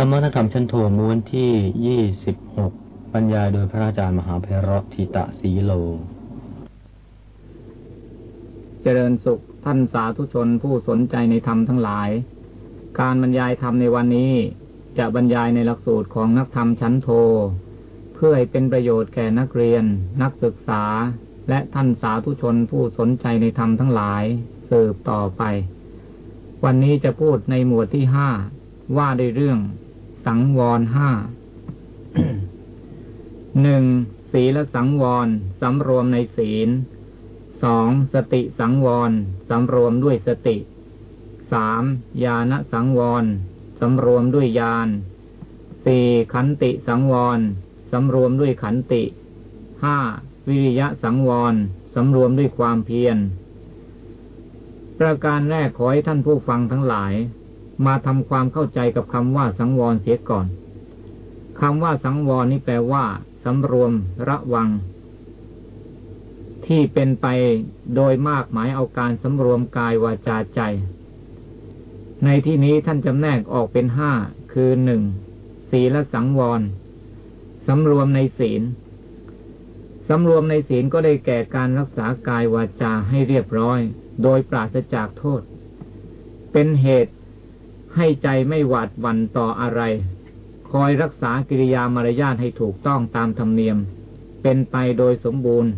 ธรรมนธรรมชั้นโทม้วนที่ยี่สิบหกบรรยายโดยพระอาจารย์มหาเพระทิตะสีโล เจริญสุขท่านสาธุชนผู้สนใจในธรรมทั้งหลาย การบรรยายธรรมในวันนี้จะบรรยายในหลักสูตรของนักธรรมชั้นโท เพื่อให้เป็นประโยชน์แก่นักเรียน นักศึกษา และท่านสาธุชนผู้สนใจในธรรมทั้งหลายสืบต่อไป วันนี้จะพูดในหมวดที่ห้าว่าด้วยเรื่อง สังวรห้าหนึ่งศีลสังวรสำรวมในศีลสองสติสังวรสำรวมด้วยสติสามญาณสังวรสำรวมด้วยญาณสี่ขันติสังวรสำรวมด้วยขันติห้าวิริยะสังวรสำรวมด้วยความเพียรประการแรกขอให้ท่านผู้ฟังทั้งหลาย มาทำความเข้าใจกับคำว่าสังวรเสียก่อนคำว่าสังวรนี่แปลว่าสำรวมระวัง ที่เป็นไปโดยมากหมายเอาการสำรวมกายวาจาใจ ในที่นี้ท่านจำแนกออกเป็นห้าคือหนึ่งศีลสังวรสำรวมในศีลสำรวมในศีลก็ได้แก่การรักษากายวาจาให้เรียบร้อย โดยปราศจากโทษ เป็นเหตุ ให้ใจไม่หวาดหวั่นต่ออะไร คอยรักษากิริยามารยาทให้ถูกต้องตามธรรมเนียม เป็นไปโดยสมบูรณ์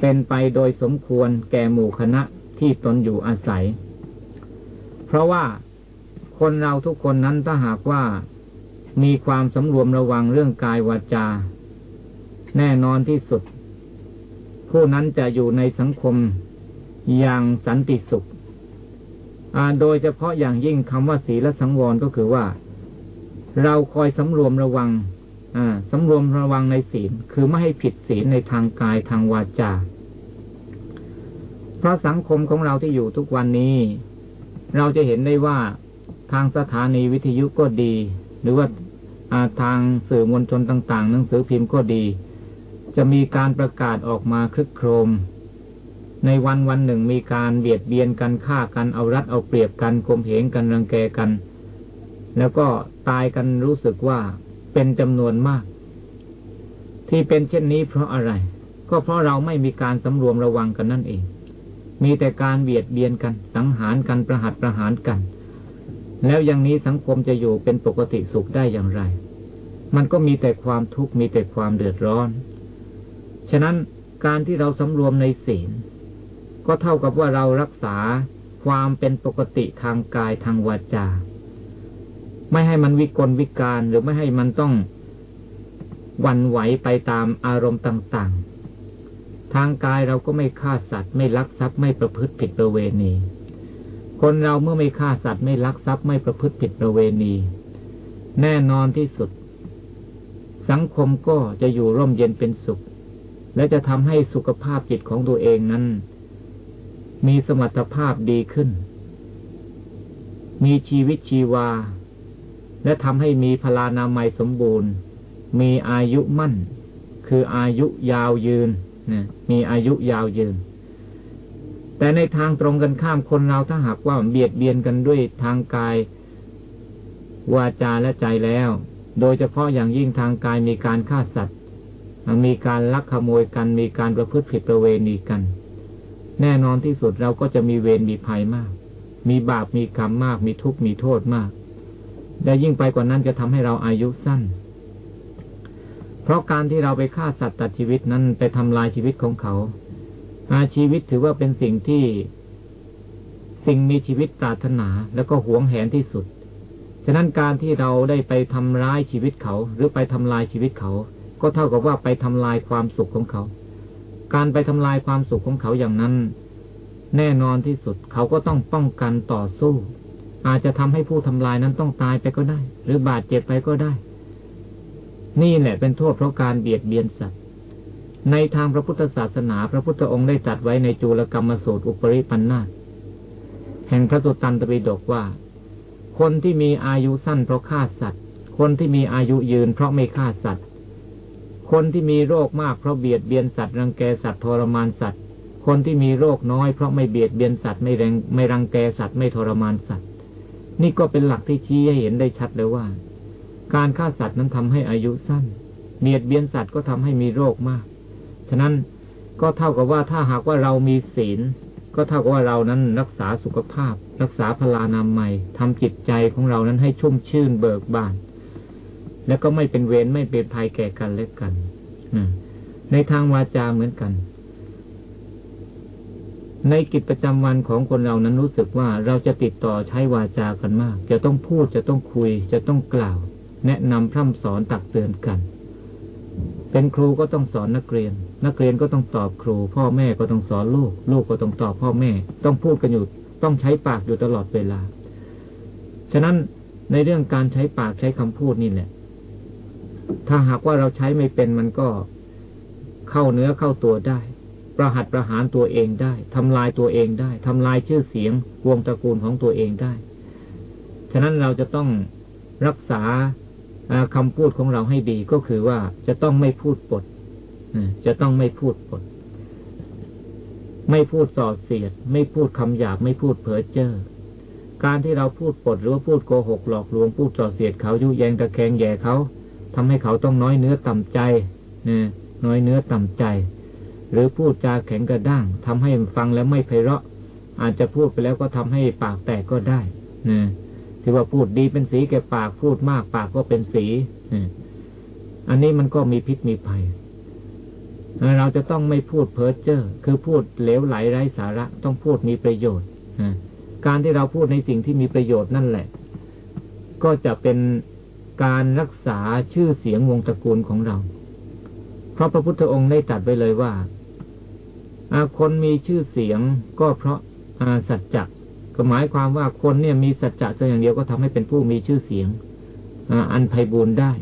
เป็นไปโดยสมควรแก่หมู่คณะที่ตนอยู่อาศัย เพราะว่าคนเราทุกคนนั้นถ้าหากว่ามีความสำรวมระวังเรื่องกายวาจา แน่นอนที่สุด ผู้นั้นจะอยู่ในสังคมอย่างสันติสุข โดยเฉพาะอย่างยิ่งคำว่าศีลสังวรก็คือว่า เราคอยสำรวมระวังสำรวมระวังในศีล คือไม่ให้ผิดศีลในทางกายทางวาจา เพราะสังคมของเราที่อยู่ทุกวันนี้ เราจะเห็นได้ว่าทางสถานีวิทยุก็ดี หรือว่าทางสื่อมวลชนต่าง ๆ หนังสือพิมพ์ก็ดี จะมีการประกาศออกมาคลึกโครม ในวันวันหนึ่งมีการเบียดเบียนกันฆ่ากันเอารัดเอาเปรียบกันข่มเหงกันรังแกกัน แล้วก็ตายกันรู้สึกว่าเป็นจำนวนมาก ที่เป็นเช่นนี้เพราะอะไร ก็เพราะเราไม่มีการสำรวมระวังกันนั่นเอง มีแต่การเบียดเบียนกัน สังหารกันประหัตประหารกัน แล้วอย่างนี้สังคมจะอยู่เป็นปกติสุขได้อย่างไร มันก็มีแต่ความทุกข์มีแต่ความเดือดร้อน ฉะนั้นการที่เราสำรวมในศีล ก็เท่ากับว่าเรารักษาความเป็นปกติทางกายทางวาจา ไม่ให้มันวิกลวิการหรือไม่ให้มันต้องวันไหวไปตามอารมณ์ต่างๆ ทางกายเราก็ไม่ฆ่าสัตว์ไม่ลักทรัพย์ไม่ประพฤติผิดประเวณี คนเราเมื่อไม่ฆ่าสัตว์ไม่ลักทรัพย์ไม่ประพฤติผิดประเวณี แน่นอนที่สุด สังคมก็จะอยู่ร่มเย็นเป็นสุข และจะทำให้สุขภาพจิตของตัวเองนั้น มีสมรรถภาพดีขึ้น มีชีวิตชีวา และทำให้มีพลานามัยสมบูรณ์ มีอายุมั่น คืออายุยาวยืนนะมีอายุยาวยืน แต่ในทางตรงกันข้ามคนเราถ้าหากว่าเบียดเบียนกันด้วยทางกาย วาจาและใจแล้ว โดยเฉพาะอย่างยิ่งทางกายมีการฆ่าสัตว์ มีการลักขโมยกัน มีการประพฤติผิดประเวณีกัน แน่นอนที่สุดเราก็จะมีเวรมีภัยมาก มีบาปมีกรรมมาก มีทุกข์มีโทษมาก และยิ่งไปกว่านั้นจะทำให้เราอายุสั้น เพราะการที่เราไปฆ่าสัตว์ตัดชีวิตนั้นไปทำลายชีวิตของเขาอาชีวิตถือว่าเป็นสิ่งที่สิ่งมีชีวิตปรารถนาแล้วก็หวงแหนที่สุด ฉะนั้นการที่เราได้ไปทำร้ายชีวิตเขา หรือไปทำลายชีวิตเขา ก็เท่ากับว่าไปทำลายความสุขของเขา การไปทำลายความสุขของเขาอย่างนั้น แน่นอนที่สุดเขาก็ต้องป้องกันต่อสู้ อาจจะทำให้ผู้ทำลายนั้นต้องตายไปก็ได้ หรือบาดเจ็บไปก็ได้ นี่แหละเป็นโทษเพราะการเบียดเบียนสัตว์ ในทางพระพุทธศาสนา พระพุทธองค์ได้จัดไว้ในจูลกรรมสูตรอุปริปันธาแห่งพระสุตตันตปิฎกว่า คนที่มีอายุสั้นเพราะฆ่าสัตว์ คนที่มีอายุยืนเพราะไม่ฆ่าสัตว์ คนที่มีโรคมากเพราะเบียดเบียนสัตว์รังแกสัตว์ทรมานสัตว์ คนที่มีโรคน้อยเพราะไม่เบียดเบียนสัตว์ไม่แรงไม่รังแกสัตว์ไม่ทรมานสัตว์ นี่ก็เป็นหลักที่ชี้ให้เห็นได้ชัดเลยว่า การฆ่าสัตว์นั้นทำให้อายุสั้น เบียดเบียนสัตว์ก็ทำให้มีโรคมาก ฉะนั้นก็เท่ากับว่าถ้าหากว่าเรามีศีล ก็เท่ากับว่าเรานั้นรักษาสุขภาพ รักษาพลานามัยทำจิตใจของเรานั้นให้ชุ่มชื่นเบิกบาน แล้วก็ไม่เป็นเวรไม่เป็นภัยแก่กันและกันในทางวาจาเหมือนกัน ในกิจประจำวันของคนเรานั้นรู้สึกว่าเราจะติดต่อใช้วาจากันมาก จะต้องพูดจะต้องคุย จะต้องกล่าว แนะนำพร่ำสอนตักเตือนกัน เป็นครูก็ต้องสอนนักเรียน นักเรียนก็ต้องตอบครู พ่อแม่ก็ต้องสอนลูก ลูกก็ต้องตอบพ่อแม่ ต้องพูดกันอยู่ต้องใช้ปากอยู่ตลอดเวลา ฉะนั้นในเรื่องการใช้ปากใช้คำพูดนี่แหละ ถ้าหากว่าเราใช้ไม่เป็นมันก็เข้าเนื้อเข้าตัวได้ ประหัตประหารตัวเองได้ทำลายตัวเองได้ทำลายชื่อเสียงวงตระกูลของตัวเองได้ ฉะนั้นเราจะต้องรักษาคำพูดของเราให้ดีก็คือว่าจะต้องไม่พูดปดจะต้องไม่พูดปด ไม่พูดส่อเสียด ไม่พูดคำหยาบไม่พูดเพ้อเจ้อการที่เราพูดปดหรือว่าพูดโกหกหลอกลวงพูดส่อเสียดเขายุแยงตะแคงแย่เขา ทำให้เขาต้องน้อยเนื้อต่ำใจนะน้อยเนื้อต่ำใจ หรือพูดจาแข็งกระด้างทำให้ฟังแล้วไม่ไพเราะ อาจจะพูดไปแล้วก็ทำให้ปากแตกก็ได้นะที่ว่าพูดดีเป็นสีแก่ปากพูดมากปากก็เป็นสีอันนี้มันก็มีพิษมีภัย เราจะต้องไม่พูดเพ้อเจ้อคือพูดเหลวไหลไร้สาระ ต้องพูดมีประโยชน์การที่เราพูดในสิ่งที่มีประโยชน์นั่นแหละ ก็จะเป็น การรักษาชื่อเสียงวงตระกูลของเรา เพราะพระพุทธองค์ได้ตรัสไปเลยว่าคนมีชื่อเสียงก็เพราะสัจจะก็หมายความว่าคนเนี่ยมีสัจจะตัวอย่างเดียวก็ทำให้เป็นผู้มีชื่อเสียงอันไพบูรณ์ได้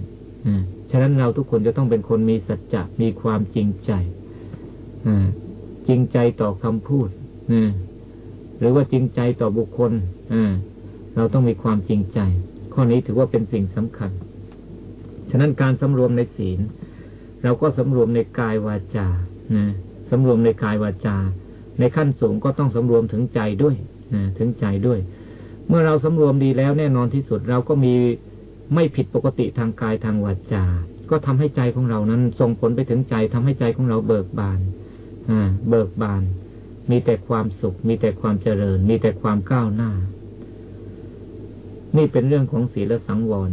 ฉะนั้นเราทุกคนจะต้องเป็นคนมีสัจจะมีความจริงใจจริงใจต่อคำพูดหรือว่าจริงใจต่อบุคคลเราต้องมีความจริงใจ ข้อนี้ถือว่าเป็นสิ่งสำคัญ ฉะนั้นการสำรวมในศีล เราก็สำรวมในกายวาจานะสำรวมในกายวาจา ในขั้นสูงก็ต้องสำรวมถึงใจด้วยนะถึงใจด้วย เมื่อเราสำรวมดีแล้วแน่นอนที่สุดเราก็มีไม่ผิดปกติทางกายทางวาจา ก็ทำให้ใจของเรานั้นส่งผลไปถึงใจทำให้ใจของเราเบิกบานอ่าเบิกบาน มีแต่ความสุข มีแต่ความเจริญ มีแต่ความก้าวหน้า นี่เป็นเรื่องของศีลสังวร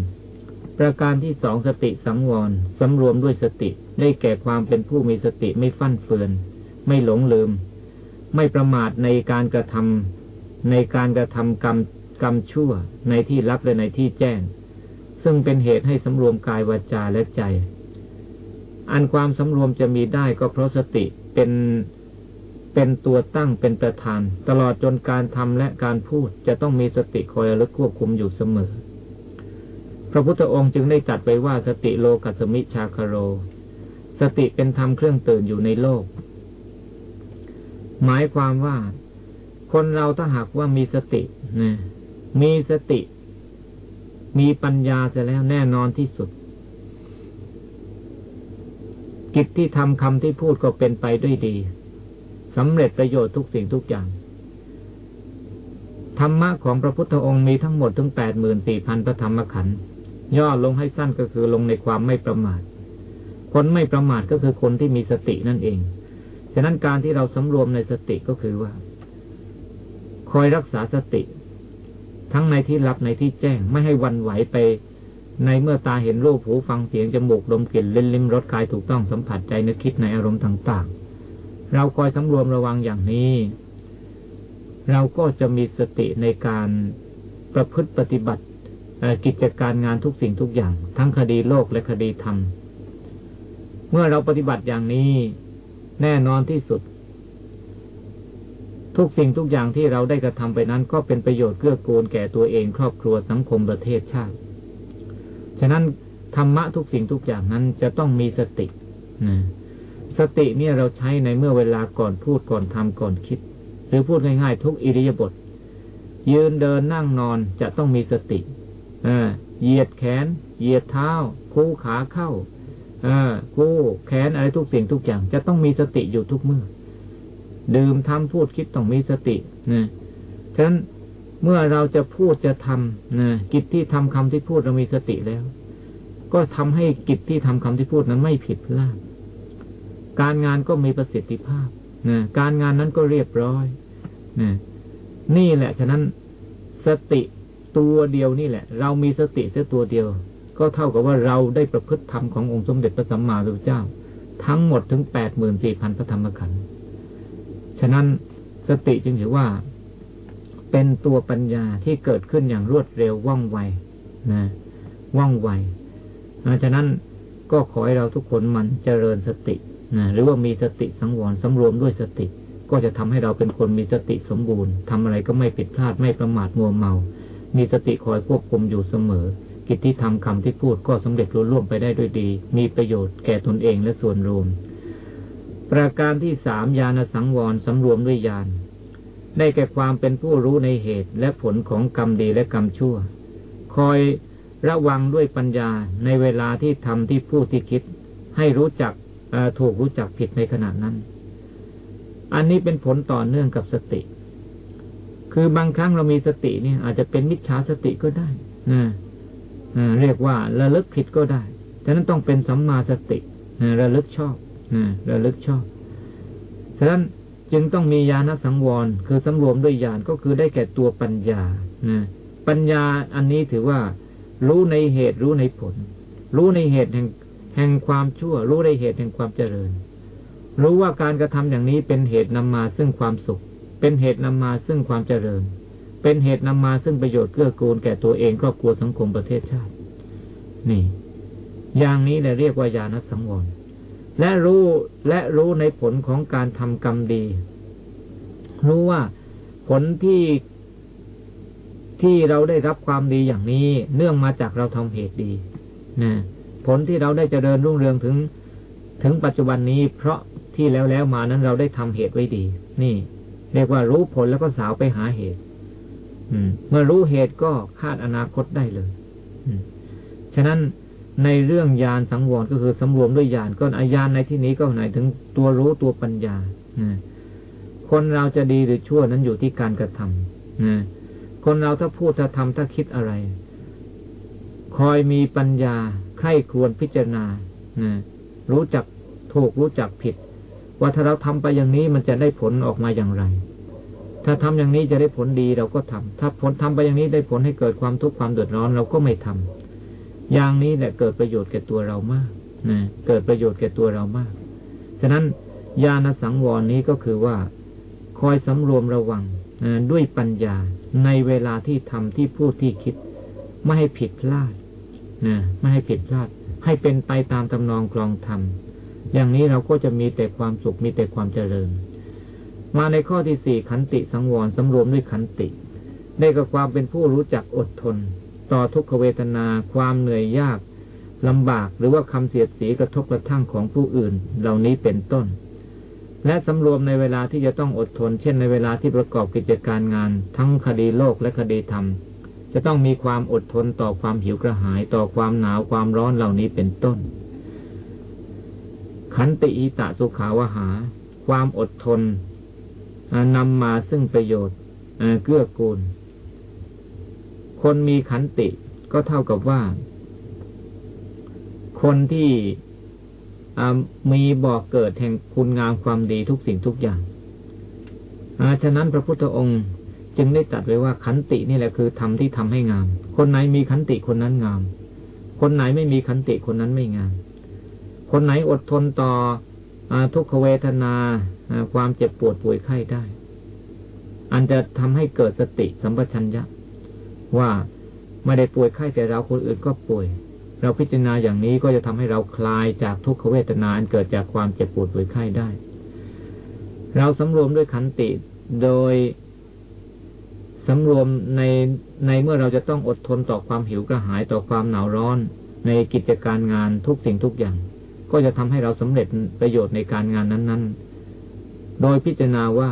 ประการที่สองสติสังวรสำรวมด้วยสติ ได้แก่ความเป็นผู้มีสติไม่ฟั่นเฟือน ไม่หลงลืม ไม่ประมาทในการกระทำในการกระทำกรรมกรรมชั่วในที่ลับและในที่แจ้ง ซึ่งเป็นเหตุให้สำรวมกายวาจาและใจ อันความสำรวมจะมีได้ก็เพราะสติเป็น เป็นตัวตั้งเป็นประธาน ตลอดจนการทำและการพูดจะต้องมีสติคอยระลึกควบคุมอยู่เสมอ พระพุทธองค์จึงได้จัดไปว่าสติโลกัสมิชาคโร สติเป็นธรรมเครื่องตื่นอยู่ในโลก หมายความว่า คนเราถ้าหากว่ามีสตินะมีสติ มีปัญญาเสร็จแล้วแน่นอนที่สุดกิจที่ทำคำที่พูดก็เป็นไปด้วยดี สำเร็จประโยชน์ทุกสิ่งทุกอย่าง ธรรมะของพระพุทธองค์มีทั้งหมดถึงแปดหมื่นสี่พันพระธรรมขันธ์ย่อลงให้สั้นก็คือลงในความไม่ประมาท คนไม่ประมาทก็คือคนที่มีสตินั่นเอง ฉะนั้นการที่เราสำรวมในสติก็คือว่า คอยรักษาสติ ทั้งในที่รับในที่แจ้งไม่ให้วันไหวไป ในเมื่อตาเห็นรูปหูฟังเสียงจมูกดมกลิ่นเล่นลิ้มรสกายถูกต้องสัมผัสใจนึกคิดในอารมณ์ต่างๆ เราคอยสำรวมระวังอย่างนี้ เราก็จะมีสติในการประพฤติปฏิบัติกิจการงานทุกสิ่งทุกอย่าง ทั้งคดีโลกและคดีธรรม เมื่อเราปฏิบัติอย่างนี้ แน่นอนที่สุด ทุกสิ่งทุกอย่างที่เราได้กระทำไปนั้น ก็เป็นประโยชน์เกื้อกูลแก่ตัวเองครอบครัวสังคมประเทศชาติ ฉะนั้นธรรมะทุกสิ่งทุกอย่างนั้นจะต้องมีสตินะ สติเนี่ยเราใช้ในเมื่อเวลาก่อนพูดก่อนทำก่อนคิด หรือพูดง่ายๆ ทุกอิริยาบถยืนเดินนั่งนอนจะต้องมีสติเหยียดแขน เหยียดเท้า คู่ขาเข้าคู่แขนอะไรทุกสิ่งทุกอย่าง จะต้องมีสติอยู่ทุกเมื่อ ดื่มทำพูดคิดต้องมีสตินะฉะนั้นเมื่อเราจะพูดจะทำนะกิจที่ทำคำที่พูดเรามีสติแล้ว ก็ทำให้กิจที่ทำคำที่พูดนั้นไม่ผิดพลาด การงานก็มีประสิทธิภาพนะการงานนั้นก็เรียบร้อยนะนี่แหละ ฉะนั้นสติตัวเดียวนี่แหละ เรามีสติแค่ตัวเดียว ก็เท่ากับว่าเราได้ประพฤติธรรมขององค์สมเด็จพระสัมมาสัมพุทธเจ้า ทั้งหมดถึงแปดหมื่นสี่พันพระธรรมขันธ์ฉะนั้นสติจึงถือว่า เป็นตัวปัญญาที่เกิดขึ้นอย่างรวดเร็วว่องไวนะว่องไวฉะนั้นก็ขอให้เราทุกคนมันเจริญสติ นะหรือว่ามีสติสังวรสำรวมด้วยสติ ก็จะทำให้เราเป็นคนมีสติสมบูรณ์ทำอะไรก็ไม่ผิดพลาดไม่ประมาทมัวเมา มีสติคอยควบคุมอยู่เสมอ กิจที่ทำคำที่พูดก็สำเร็จรุ่ร่วงไปได้ด้วยดี มีประโยชน์แก่ตนเองและส่วนรวม ประการที่สามญาณสังวรสำรวมด้วยญาณได้แก่ความเป็นผู้รู้ในเหตุและผลของกรรมดีและกรรมชั่ว คอยระวังด้วยปัญญาในเวลาที่ทำที่พูดที่คิด ให้รู้จัก ถูกรู้จักผิดในขณะนั้น อันนี้เป็นผลต่อเนื่องกับสติ คือบางครั้งเรามีสติเนี่ย อาจจะเป็นมิจฉาสติก็ได้นะเรียกว่าระลึกผิดก็ได้ฉะนั้นต้องเป็นสัมมาสติระลึกชอบระลึกชอบ ฉะนั้นจึงต้องมีญาณสังวร คือสำรวมด้วยญาณก็คือได้แก่ตัวปัญญาปัญญาอันนี้ถือว่า รู้ในเหตุรู้ในผล รู้ในเหตุแห่ง แห่งความชั่ว รู้ในเหตุแห่งความเจริญ รู้ว่าการกระทำอย่างนี้เป็นเหตุนำมาซึ่งความสุข เป็นเหตุนำมาซึ่งความเจริญ เป็นเหตุนำมาซึ่งประโยชน์เกื้อกูลแก่ตัวเองครอบครัวสังคมประเทศชาติ นี่ อย่างนี้แหละเรียกว่าญาณสังวรและรู้และรู้ในผลของการทำกรรมดี รู้ว่าผลที่ที่เราได้รับความดีอย่างนี้ เนื่องมาจากเราทำเหตุดี นะ ผลที่เราได้เจริญรุ่งเรืองถึง ถึงปัจจุบันนี้ เพราะที่แล้วแล้วมานั้นเราได้ทำเหตุไว้ดี นี่ เรียกว่ารู้ผลแล้วก็สาวไปหาเหตุ อืม เมื่อรู้เหตุก็คาดอนาคตได้เลยฉะนั้นในเรื่องญาณสังวรก็คือสำรวมด้วยญาณก็อาญาณในที่นี้ก็หมายถึงตัวรู้ตัวปัญญาคนเราจะดีหรือชั่วนั้นอยู่ที่การกระทำคนเราถ้าพูดถ้าทำถ้าคิดอะไร คอยมีปัญญา ใคร่ควรพิจารณานะรู้จักถูกรู้จักผิด ว่าถ้าเราทำไปอย่างนี้มันจะได้ผลออกมาอย่างไร ถ้าทำอย่างนี้จะได้ผลดีเราก็ทำถ้าผลทำไปอย่างนี้ได้ผลให้เกิดความทุกข์ความเดือดร้อนเราก็ไม่ทำอย่างนี้แหละเกิดประโยชน์แก่ตัวเรามากนะเกิดประโยชน์แก่ตัวเรามาก ฉะนั้นญาณสังวรนี้ก็คือว่าคอยสำรวมระวังด้วยปัญญาในเวลาที่ทำที่พูดที่คิด ไม่ให้ผิดพลาด นะไม่ให้ผิดพลาด ให้เป็นไปตามตำนองกลองธรรม อย่างนี้เราก็จะมีแต่ความสุขมีแต่ความเจริญ มาในข้อที่สี่ขันติสังวรสำรวมด้วยขันติ ได้กับความเป็นผู้รู้จักอดทน ต่อทุกขเวทนา ความเหนื่อยยากลำบากหรือว่าคำเสียดสีกระทบกระทั่งของผู้อื่น เหล่านี้เป็นต้น และสำรวมในเวลาที่จะต้องอดทน เช่นในเวลาที่ประกอบกิจการงาน ทั้งคดีโลกและคดีธรรม จะต้องมีความอดทนต่อความหิวกระหายต่อความหนาวความร้อนเหล่านี้เป็นต้น ขันติอิตะสุขาวหา ความอดทนนำมาซึ่งประโยชน์เกื้อกูล คนมีขันติก็เท่ากับว่า คนที่มีบ่อกเกิดแห่งคุณงามความดีทุกสิ่งทุกอย่างฉะนั้นพระพุทธองค์ จึงได้ตัดไว้ว่าขันตินี่แหละคือธรรมที่ทำให้งาม คนไหนมีขันติคนนั้นงาม คนไหนไม่มีขันติคนนั้นไม่งาม คนไหนอดทนต่ออทุกขเวทนาความเจ็บปวดป่วยไข้ได้ อันจะทำให้เกิดสติสัมปชัญญะ ว่าไม่ได้ป่วยไข้แต่เราคนอื่นก็ป่วย เราพิจารณาอย่างนี้ก็จะทำให้เราคลายจากทุกขเวทนาอันเกิดจากความเจ็บปวดป่วยไข้ได้ เราสำรวมด้วยขันติโดย สำรวมในในเมื่อเราจะต้องอดทนต่อความหิวกระหายต่อความหนาวร้อน ในกิจการงานทุกสิ่งทุกอย่าง ก็จะทำให้เราสำเร็จประโยชน์ในการงานนั้น ๆ โดยพิจารณาว่า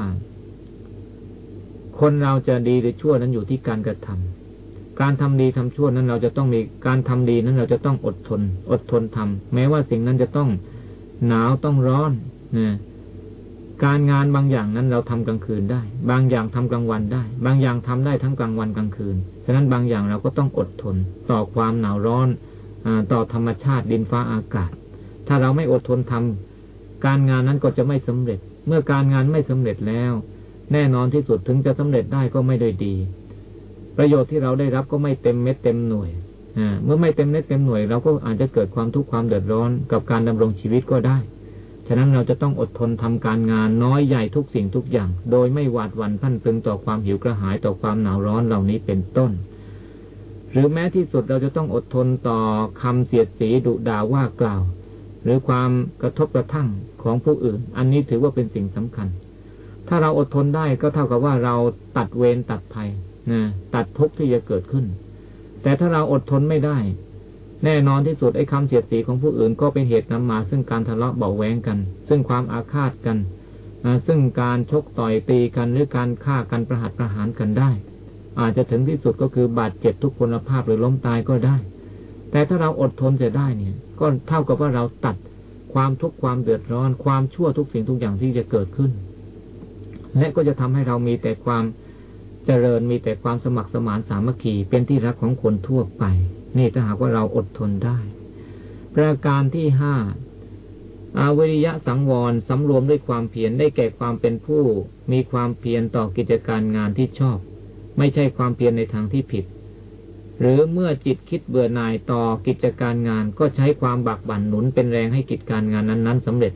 คนเราจะดีหรือชั่วนั้นอยู่ที่การกระทำการทำดีทำชั่วนั้นเราจะต้องมีการทำดีนั้นเราจะต้องอดทน อดทนทำแม้ว่าสิ่งนั้นจะต้องหนาวต้องร้อนนะ การงานบางอย่างนั้นเราทำกลางคืนได้ บางอย่างทำกลางวันได้ บางอย่างทำได้ทั้งกลางวันกลางคืน ฉะนั้นบางอย่างเราก็ต้องอดทน ต่อความหนาวร้อนต่อธรรมชาติดินฟ้าอากาศ ถ้าเราไม่อดทนทำการงานนั้นก็จะไม่สำเร็จ เมื่อการงานไม่สำเร็จแล้ว แน่นอนที่สุดถึงจะสำเร็จได้ก็ไม่ได้ดี ประโยชน์ที่เราได้รับก็ไม่เต็มเม็ดเต็มหน่วยเมื่อไม่เต็มเม็ดเต็มหน่วยเราก็อาจจะเกิดความทุกข์ความเดือดร้อนกับการดำรงชีวิตก็ได้ ฉะนั้นเราจะต้องอดทนทำการงานน้อยใหญ่ทุกสิ่งทุกอย่าง โดยไม่หวาดหวั่นพันพึงต่อความหิวกระหายต่อความหนาวร้อนเหล่านี้เป็นต้น หรือแม้ที่สุดเราจะต้องอดทนต่อคำเสียดสีดุด่าว่ากล่าว หรือความกระทบกระทั่งของผู้อื่น อันนี้ถือว่าเป็นสิ่งสำคัญ ถ้าเราอดทนได้ก็เท่ากับว่าเราตัดเวรตัดภัยนะตัดทุกข์ที่จะเกิดขึ้น แต่ถ้าเราอดทนไม่ได้ แน่นอนที่สุดไอ้คำเสียดสีของผู้อื่นก็เป็นเหตุนำมา ซึ่งการทะเลาะเบาแวงกัน ซึ่งความอาฆาตกันซึ่งการชกต่อยตีกันหรือการฆ่ากันประหัตประหารกันได้ อาจจะถึงที่สุดก็คือบาดเจ็บทุกพลภาพหรือล้มตายก็ได้ แต่ถ้าเราอดทนจะได้เนี่ย ก็เท่ากับว่าเราตัดความทุกข์ความเดือดร้อน ความชั่วทุกสิ่งทุกอย่างที่จะเกิดขึ้น และก็จะทำให้เรามีแต่ความเจริญมีแต่ความสมัครสมานสามัคคีเป็นที่รักของคนทั่วไป นี่ถ้าหากว่าเราอดทนได้ ประการที่ห้าอาวิริยะสังวรสำรวมด้วยความเพียรได้แก่ความเป็นผู้ มีความเพียรต่อกิจการงานที่ชอบ ไม่ใช่ความเพียรในทางที่ผิด หรือเมื่อจิตคิดเบื่อหน่ายต่อกิจการงานก็ใช้ความบักบั่นหนุนเป็นแรงให้กิจการงานนั้นๆสำเร็จ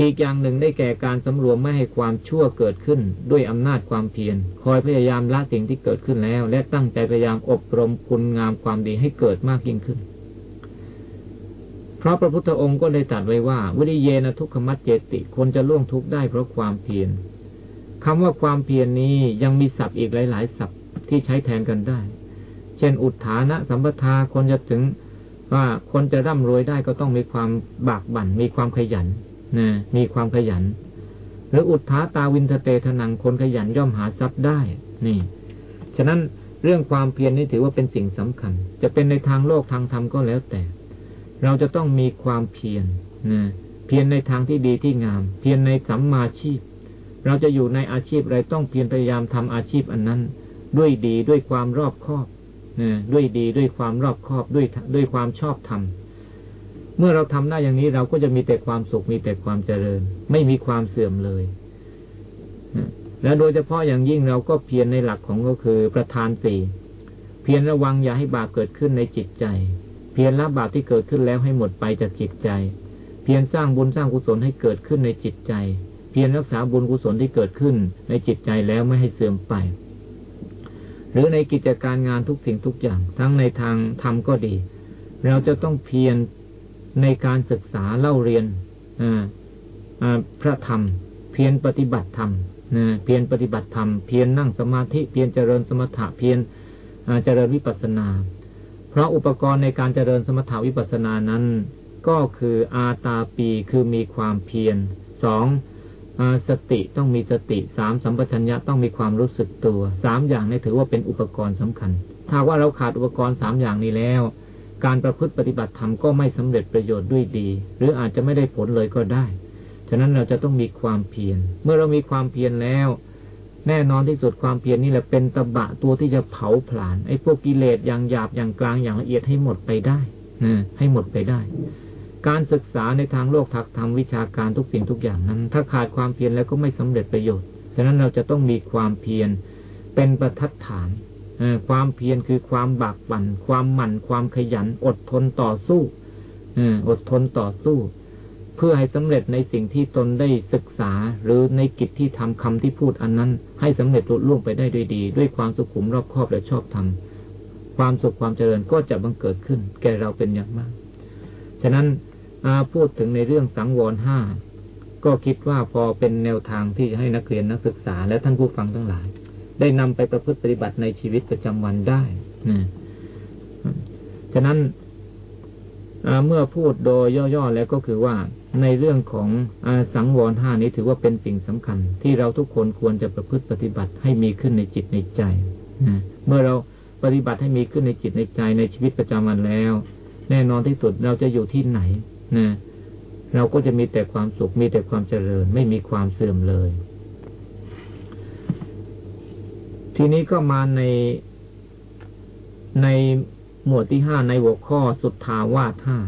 อีกอย่างหนึ่งได้แก่การสำรวมไม่ให้ความชั่วเกิดขึ้น ด้วยอำนาจความเพียร คอยพยายามละสิ่งที่เกิดขึ้นแล้ว และตั้งใจพยายามอบรมคุณงามความดีให้เกิดมากยิ่งขึ้น เพราะพระพุทธองค์ก็ได้ตรัสไว้ว่า วิริเยนทุกขมัจเจติ คนจะล่วงทุกข์ได้เพราะความเพียรคำว่าความเพียรนนี้ยังมีศัพท์อีกหลาย ๆ ศัพท์ที่ใช้แทนกันได้ เช่น อุทานะสัมปทาคนจะถึงว่าคนจะร่ำรวยได้ก็ต้องมีความบากบั่นมีความขยัน นะมีความขยัน หรืออุทธาตาวินทเตทนังคนขยันย่อมหาทรัพย์ได้ นี่ ฉะนั้นเรื่องความเพียรนี่ถือว่าเป็นสิ่งสำคัญ จะเป็นในทางโลกทางธรรมก็แล้วแต่ เราจะต้องมีความเพียรนะเพียรในทางที่ดีที่งาม เพียรในสัมมาชีพ เราจะอยู่ในอาชีพอะไรต้องเพียรพยายามทำอาชีพอันนั้น ด้วยดีด้วยความรอบคอบนะด้วยดีด้วยความรอบคอบด้วยด้วยความชอบธรรม เมื่อเราทำได้อย่างนี้เราก็จะมีแต่ความสุขมีแต่ความเจริญ ไม่มีความเสื่อมเลยและโดยเฉพาะอย่างยิ่งเราก็เพียรในหลักของก็คือประธานสี่เพียรระวังอย่าให้บาปเกิดขึ้นในจิตใจ เพียรละบาปที่เกิดขึ้นแล้วให้หมดไปจากจิตใจ เพียรสร้างบุญสร้างกุศลให้เกิดขึ้นในจิตใจ เพียรรักษาบุญกุศลที่เกิดขึ้นในจิตใจแล้วไม่ให้เสื่อมไป หรือในกิจการงานทุกสิ่งทุกอย่าง ทั้งในทางธรรมก็ดี เราจะต้องเพียร ในการศึกษาเล่าเรียนพระธรรม เพียรปฏิบัติธรรมเพียรปฏิบัติธรรม เพียรนั่งสมาธิเพียรเจริญสมถะเพียรเจริญวิปัสสนา เพราะอุปกรณ์ในการเจริญสมถะวิปัสสนานั้น ก็คืออาตาปีคือมีความเพียรสองสติต้องมีสติสามสัมปชัญญะต้องมีความรู้สึกตัวสามอย่างนี้ถือว่าเป็นอุปกรณ์สำคัญ ถ้าว่าเราขาดอุปกรณ์สามอย่างนี้แล้ว การประพฤติปฏิบัติธรรมก็ไม่สำเร็จประโยชน์ด้วยดี หรืออาจจะไม่ได้ผลเลยก็ได้ ฉะนั้นเราจะต้องมีความเพียร เมื่อเรามีความเพียรแล้ว แน่นอนที่สุดความเพียรนี่แหละเป็นตบะตัวที่จะเผาผลาญไอ้พวกกิเลสอย่างหยาบอย่างกลางอย่างละเอียดให้หมดไปได้นะให้หมดไปได้ การศึกษาในทางโลกทักธรรมวิชาการทุกสิ่งทุกอย่างนั้น ถ้าขาดความเพียรแล้วก็ไม่สำเร็จประโยชน์ ฉะนั้นเราจะต้องมีความเพียรเป็นประทัดฐาน ความเพียรคือความบากบั่น ความหมั่น ความขยัน อดทนต่อสู้อดทนต่อสู้ เพื่อให้สำเร็จในสิ่งที่ตนได้ศึกษา หรือในกิจที่ทำคำที่พูดอันนั้น ให้สำเร็จลุล่วงไปได้ด้วยดี ด้วยความสุขุมรอบคอบและชอบธรรมความสุขความเจริญก็จะบังเกิดขึ้น แก่เราเป็นอย่างมาก ฉะนั้นพูดถึงในเรื่องสังวรห้าก็คิดว่าพอเป็นแนวทางที่ให้นักเรียนนักศึกษาและท่านผู้ฟังทั้งหลาย ได้นำไปประพฤติปฏิบัติในชีวิตประจำวันได้นะฉะนั้นเมื่อพูดโดยย่อๆแล้วก็คือว่าในเรื่องของอสังวรห้านี้ถือว่าเป็นสิ่งสำคัญ ที่เราทุกคนควรจะประพฤติปฏิบัติให้มีขึ้นในจิตในใจนะเมื่อเราปฏิบัติให้มีขึ้นในจิตในใจในชีวิตประจำวันแล้ว แน่นอนที่สุดเราจะอยู่ที่ไหนนะเราก็จะมีแต่ความสุขมีแต่ความเจริญ ไม่มีความเสื่อมเลย ทีนี้ก็มาในในหมวดที่ห้าในหัวข้อสุทธาวาสห้า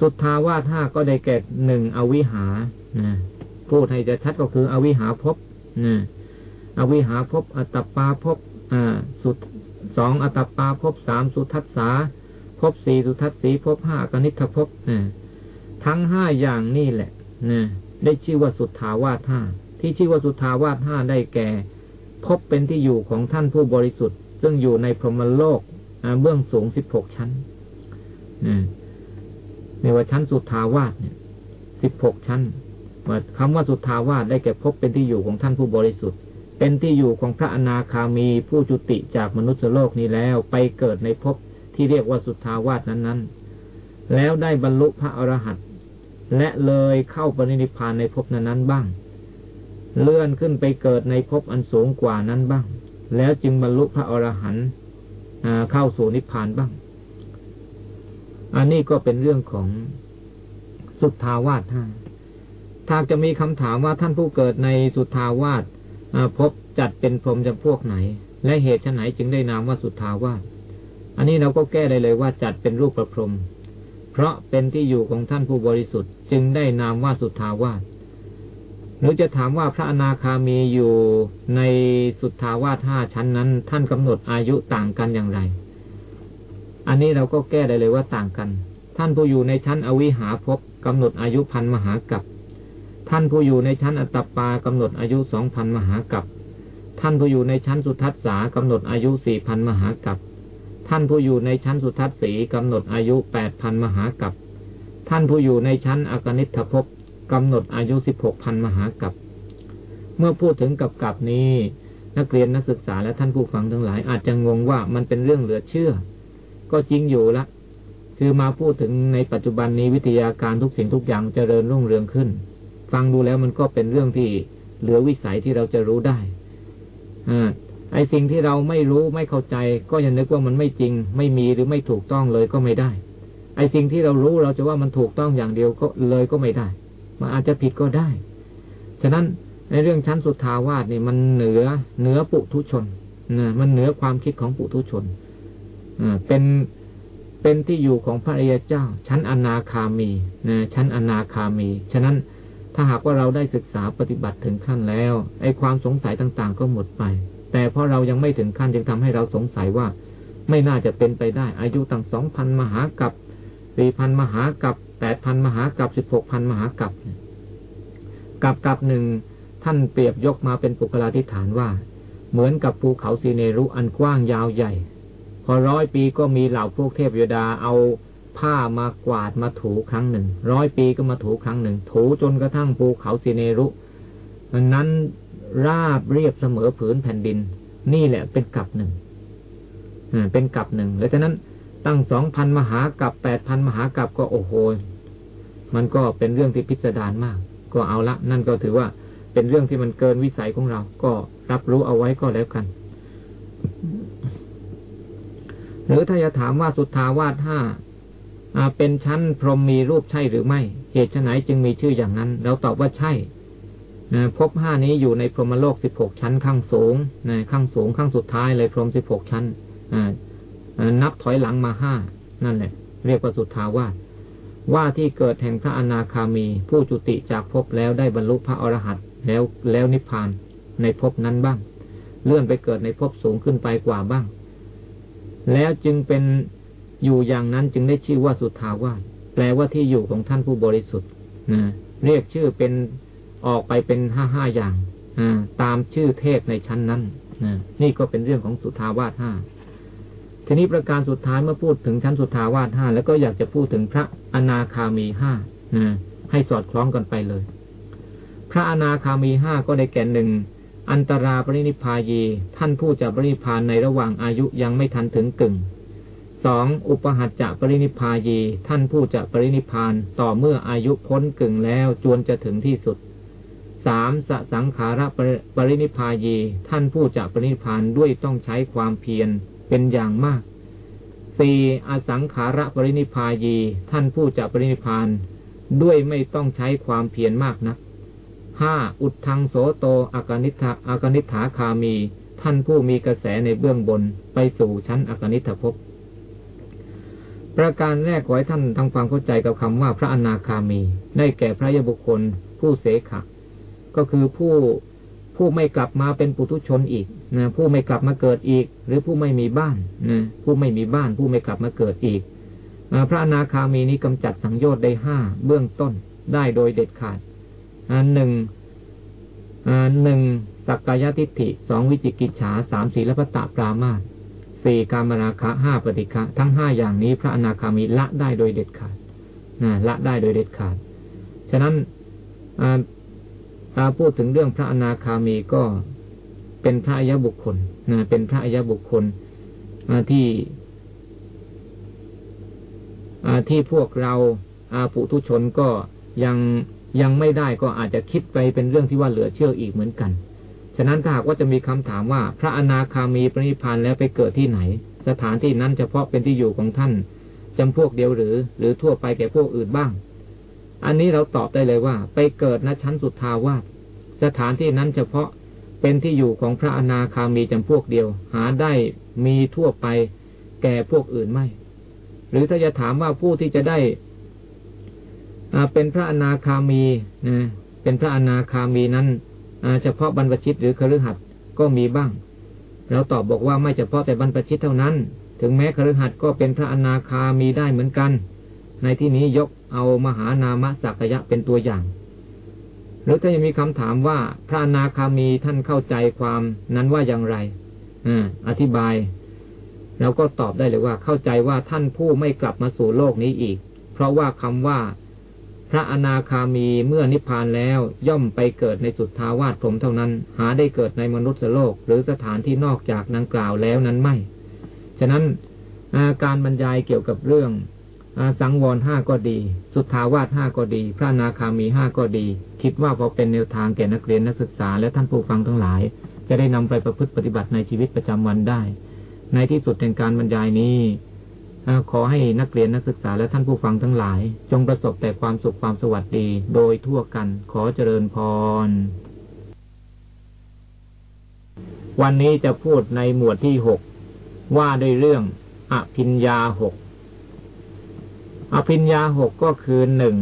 สุทธาวาสห้าก็ได้แก่หนึ่งอวิหานะพูดให้จะชัดก็คืออวิหาภพนะอวิหาภพอัตตปาภพอ่าสุดสองอัตตปาภพสามสุทัศสาภพสี่สุทัศสีภพห้ากนิทภพนะทั้งห้าอย่างนี่แหละนะได้ชื่อว่าสุทธาวาสห้าที่ชื่อว่าสุทธาวาสห้าได้แก่ พบเป็นที่อยู่ของท่านผู้บริสุทธิ์ ซึ่งอยู่ในพรหมโลกเบื้องสูงสิบหกชั้นในว่าชั้นสุทธาวาสเนี่ยสิบหกชั้นว่าคำว่าสุทธาวาสได้แก่พบเป็นที่อยู่ของท่านผู้บริสุทธิ์ เป็นที่อยู่ของพระอนาคามีผู้จุติจากมนุษยโลกนี้แล้วไปเกิดในภพที่เรียกว่าสุทธาวาสนั้นๆ แล้วได้บรรลุพระอรหันต์และเลยเข้าปรินิพานในภพนั้นๆบ้าง เลื่อนขึ้นไปเกิดในภพอันสูงกว่านั้นบ้าง แล้วจึงบรรลุพระอรหันต์เข้าสู่นิพพานบ้าง อันนี้ก็เป็นเรื่องของสุทธาวาสห้าถ้าจะมีคำถามว่าท่านผู้เกิดในสุทธาวาสพบจัดเป็นพรหมจำพวกไหน และเหตุไหนจึงได้นามว่าสุทธาวาสอันนี้เราก็แก้ได้เลยว่าจัดเป็นรูปประพรม เพราะเป็นที่อยู่ของท่านผู้บริสุทธิ์ จึงได้นามว่าสุทธาวาส หรือจะถามว่าพระอนาคามีอยู่ในสุทธาวาสห้าชั้นนั้น ท่านกำหนดอายุต่างกันอย่างไร อันนี้เราก็แก้ได้เลยว่าต่างกัน ท่านผู้อยู่ในชั้นอวิหาภพกำหนดอายุพันมหากับท่านผู้อยู่ในชั้นอัตตปากำหนดอายุสองพันมหากับท่านผู้อยู่ในชั้นสุทัศสากำหนดอายุสี่พันมหากับท่านผู้อยู่ในชั้นสุทัศสีกำหนดอายุแปดพันมหากับท่านผู้อยู่ในชั้นอกนิทภพ กำหนดอายุสิบหกพันมหากับ เมื่อพูดถึงกับกับนี้ นักเรียนนักศึกษาและท่านผู้ฟังทั้งหลาย อาจจะงงว่ามันเป็นเรื่องเหลือเชื่อ ก็จริงอยู่ละคือมาพูดถึงในปัจจุบันนี้วิทยาการทุกสิ่งทุกอย่างเจริญรุ่งเรืองขึ้น ฟังดูแล้วมันก็เป็นเรื่องที่เหลือวิสัยที่เราจะรู้ได้อไอ้สิ่งที่เราไม่รู้ไม่เข้าใจ ก็ยังนึกว่ามันไม่จริง ไม่มีหรือไม่ถูกต้องเลยก็ไม่ได้ ไอ้สิ่งที่เรารู้เราจะว่ามันถูกต้องอย่างเดียวก็เลยก็ไม่ได้ มันอาจจะผิดก็ได้ ฉะนั้นในเรื่องชั้นสุทธาวาสนี่มันเหนือเหนือปุถุชนนะมันเหนือความคิดของปุถุชนอ่าเป็นเป็นที่อยู่ของพระอริยเจ้า ชั้นอนาคามีนะชั้นอนาคามี ฉะนั้นถ้าหากว่าเราได้ศึกษาปฏิบัติถึงขั้นแล้วไอ้ความสงสัยต่างๆ ก็หมดไป แต่เพราะเรายังไม่ถึงขั้นจึงทำให้เราสงสัยว่า ไม่น่าจะเป็นไปได้ อายุตั้งสองพันมหากับ สี่พันมหากับแปดพันมหากับสิบหกพันมหากับกับกับหนึ่งท่านเปรียบยกมาเป็นปุกลาธิฐานว่า เหมือนกับภูเขาซีเนรุอันกว้างยาวใหญ่ พอร้อยปีก็มีเหล่าพวกเทพยดาเอาผ้ามากวาดมาถูครั้งหนึ่ง ร้อยปีก็มาถูครั้งหนึ่ง ถูจนกระทั่งภูเขาสิเนรุมันนั้นราบเรียบเสมอผืนแผ่นดิน นี่แหละเป็นกับหนึ่งเป็นกับหนึ่งแล้วฉะนั้น ตั้งสองพันมหากับแปดพันมหากับก็โอ้โห มันก็เป็นเรื่องที่พิสดารมาก ก็เอาละ นั่นก็ถือว่าเป็นเรื่องที่มันเกินวิสัยของเรา ก็รับรู้เอาไว้ก็แล้วกัน หรือถ้าจะถามว่าสุทธาวาสห้าเป็นชั้นพรหมมีรูปใช่หรือไม่ เหตุไหนจึงมีชื่ออย่างนั้น เราตอบว่าใช่พบห้านี้อยู่ในพรหมโลกสิบหกชั้นข้างสูงนข้างสูงข้างสุดท้ายเลยพรหมสิบหกชั้น นับถอยหลังมาห้านั่นแหละ เรียกว่าสุทธาวาสว่าที่เกิดแห่งพระอนาคามี ผู้จุติจากภพแล้วได้บรรลุพระอรหันต์แล้วแล้วนิพพานในภพนั้นบ้าง เลื่อนไปเกิดในภพสูงขึ้นไปกว่าบ้าง แล้วจึงเป็นอยู่อย่างนั้นจึงได้ชื่อว่าสุทธาวาสแปลว่าที่อยู่ของท่านผู้บริสุทธิ์นะเรียกชื่อเป็นออกไปเป็นห้าห้าอย่างอตามชื่อเทพในชั้นนั้นนะนี่ก็เป็นเรื่องของสุทธาวาสห้า ทีนี้ประการสุดท้ายเมื่อพูดถึงชั้นสุทาวาสห้าแล้วก็อยากจะพูดถึงพระอนาคามีห้านะให้สอดคล้องกันไปเลย พระอนาคามีห้าก็ได้แก่หนึ่งอันตราปรินิพายี ท่านผู้จะปรินิพานในระหว่างอายุยังไม่ทันถึงกึ่งสองอุปหัตจะปรินิพายี ท่านผู้จะปรินิพานต่อเมื่ออายุพ้นกึ่งแล้วจวนจะถึงที่สุดสามสสังขาระปรินิพายี ท่านผู้จะปรินิพานด้วยต้องใช้ความเพียร เป็นอย่างมากสี่อสังขาระปรินิพายี ท่านผู้จะปรินิพานด้วยไม่ต้องใช้ความเพียรมากนะห้าอุดทังโสโตอากนิธาอากนิฐาคามี ท่านผู้มีกระแสในเบื้องบนไปสู่ชั้นอากนิฐภพประการแรกขอให้ท่านทำความเข้าใจกับคำว่าพระอนาคามี ได้แก่พระยบุคคลผู้เสขะ ก็คือผู้ ผู้ไม่กลับมาเป็นปุถุชนอีกนะผู้ไม่กลับมาเกิดอีก หรือผู้ไม่มีบ้านนะผู้ไม่มีบ้าน ผู้ไม่กลับมาเกิดอีกพระอนาคามีนี้กำจัดสังโยชน์ได้ห้าเบื้องต้นได้โดยเด็ดขาดหนึ่งหนึ่งสักกายทิฏฐิสองวิจิกิจฉาสามศีลพัตตปรามาสสี่การมราคะห้าปฏิฆะทั้งห้าอย่างนี้พระอนาคามีละได้โดยเด็ดขาดนะละได้โดยเด็ดขาด ฉะนั้น พูดถึงเรื่องพระอนาคามีก็เป็นพระอายบุคคลนะเป็นพระอายบุคคลที่ที่พวกเราอาปุทุชนก็ยังยังไม่ได้ก็อาจจะคิดไปเป็นเรื่องที่ว่าเหลือเชื่ออีกเหมือนกัน ฉะนั้นถ้าหากว่าจะมีคำถามว่า พระอนาคามีปริพันธ์แล้วไปเกิดที่ไหน สถานที่นั้นเฉพาะเป็นที่อยู่ของท่านจำพวกเดียวหรือ หรือทั่วไปแก่พวกอื่นบ้าง อันนี้เราตอบได้เลยว่า ไปเกิดณชั้นสุดทาวาสสถานที่นั้นเฉพาะเป็นที่อยู่ของพระอนาคามีจำพวกเดียว หาได้มีทั่วไปแก่พวกอื่นไม่ หรือถ้าจะถามว่าผู้ที่จะได้เป็นพระอนาคามีนะเป็นพระอนาคามีนั้นเฉพาะบรรพชิตหรือคฤหัสถ์ก็มีบ้าง เราตอบบอกว่าไม่เฉพาะแต่บรรพชิตเท่านั้น ถึงแม้คฤหัสถ์ก็เป็นพระอนาคามีได้เหมือนกัน ในที่นี้ยก เอามหานามสักยะเป็นตัวอย่าง หรือถ้ายังมีคำถามว่าพระอนาคามีท่านเข้าใจความนั้นว่าอย่างไรออธิบายเราก็ตอบได้เลยว่าเข้าใจว่าท่านผู้ไม่กลับมาสู่โลกนี้อีก เพราะว่าคำว่า พระอนาคามีเมื่อนิพพานแล้วย่อมไปเกิดในสุดทาวาสผมเท่านั้น หาได้เกิดในมนุษย์โลก หรือสถานที่นอกจากนังกล่าวแล้วนั้นไม่ ฉะนั้นการบรรยายเกี่ยวกับเรื่อง สังวรห้าก็ดี สุทธาวาสห้าก็ดี พระนาคามีห้าก็ดี คิดว่าพอเป็นแนวทางแก่นักเรียนนักศึกษาและท่านผู้ฟังทั้งหลาย จะได้นำไปประพฤติปฏิบัติในชีวิตประจำวันได้ ในที่สุดแห่งการบรรยายนี้ขอให้นักเรียนนักศึกษาและท่านผู้ฟังทั้งหลาย จงประสบแต่ความสุขความสวัสดี โดยทั่วกันขอเจริญพร วันนี้จะพูดในหมวดที่หกว่าด้วยเรื่องอภิญญาหก อภิญญาหกก็คือหนึ่ง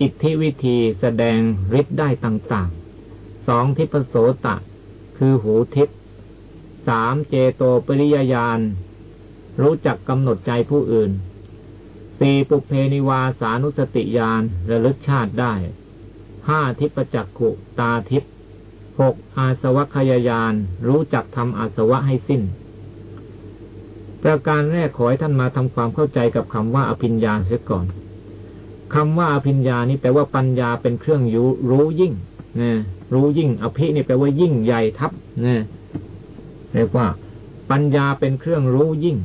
อิทธิวิธีแสดงฤทธิ์ได้ต่างๆสองทิพโสตะ คือหูทิพสามเจโตปริยญาณ รู้จักกำหนดใจผู้อื่นสี่ปุเพนิวาสานุสติญาณระลึกชาติได้ห้าทิปจักขุตาทิพหกอาสวะขยายานรู้จักทำอาสวะให้สิ้น ประการแรกขอให้ท่านมาทำความเข้าใจกับคำว่าอภิญญาเสียก่อนคำว่าอภิญญานี้แปลว่าปัญญาเป็นเครื่องยูรู้ยิ่งนะรู้ยิ่ง อภินี่แปลว่ายิ่งใหญ่ทับนะเรียกว่า ปัญญาเป็นเครื่องรู้ยิ่ง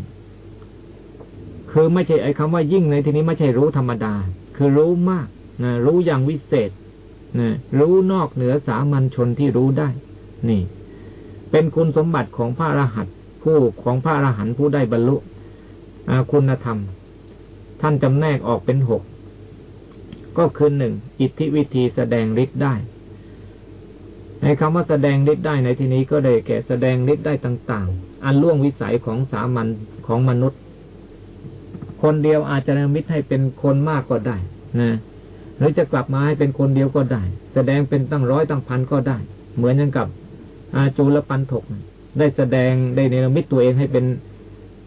คือไม่ใช่ไอ้คำว่ายิ่งในที่นี้ไม่ใช่รู้ธรรมดา คือรู้มากนะรู้อย่างวิเศษนะรู้นอกเหนือสามัญชนที่รู้ได้ นี่ เป็นคุณสมบัติของพระอรหันต ผู้ของพระอรหันต์ผู้ได้บรรลุคุณธรรม ท่านจำแนกออกเป็นหก ก็คือหนึ่งอิทธิวิธีแสดงฤทธิ์ได้ ในคำว่าแสดงฤทธิ์ได้ในที่นี้ก็ได้แก่แสดงฤทธิ์ได้ต่าง ๆ อันล่วงวิสัยของสามัญของมนุษย์ คนเดียวอาจจะนมิตให้เป็นคนมากก็ได้นะหรือจะกลับมาให้เป็นคนเดียวก็ได้ แสดงเป็นตั้งร้อยตั้งพันก็ได้ เหมือนอย่างกับอาจูลปันถก ได้แสดงได้เนรมิตตัวเองให้เป็น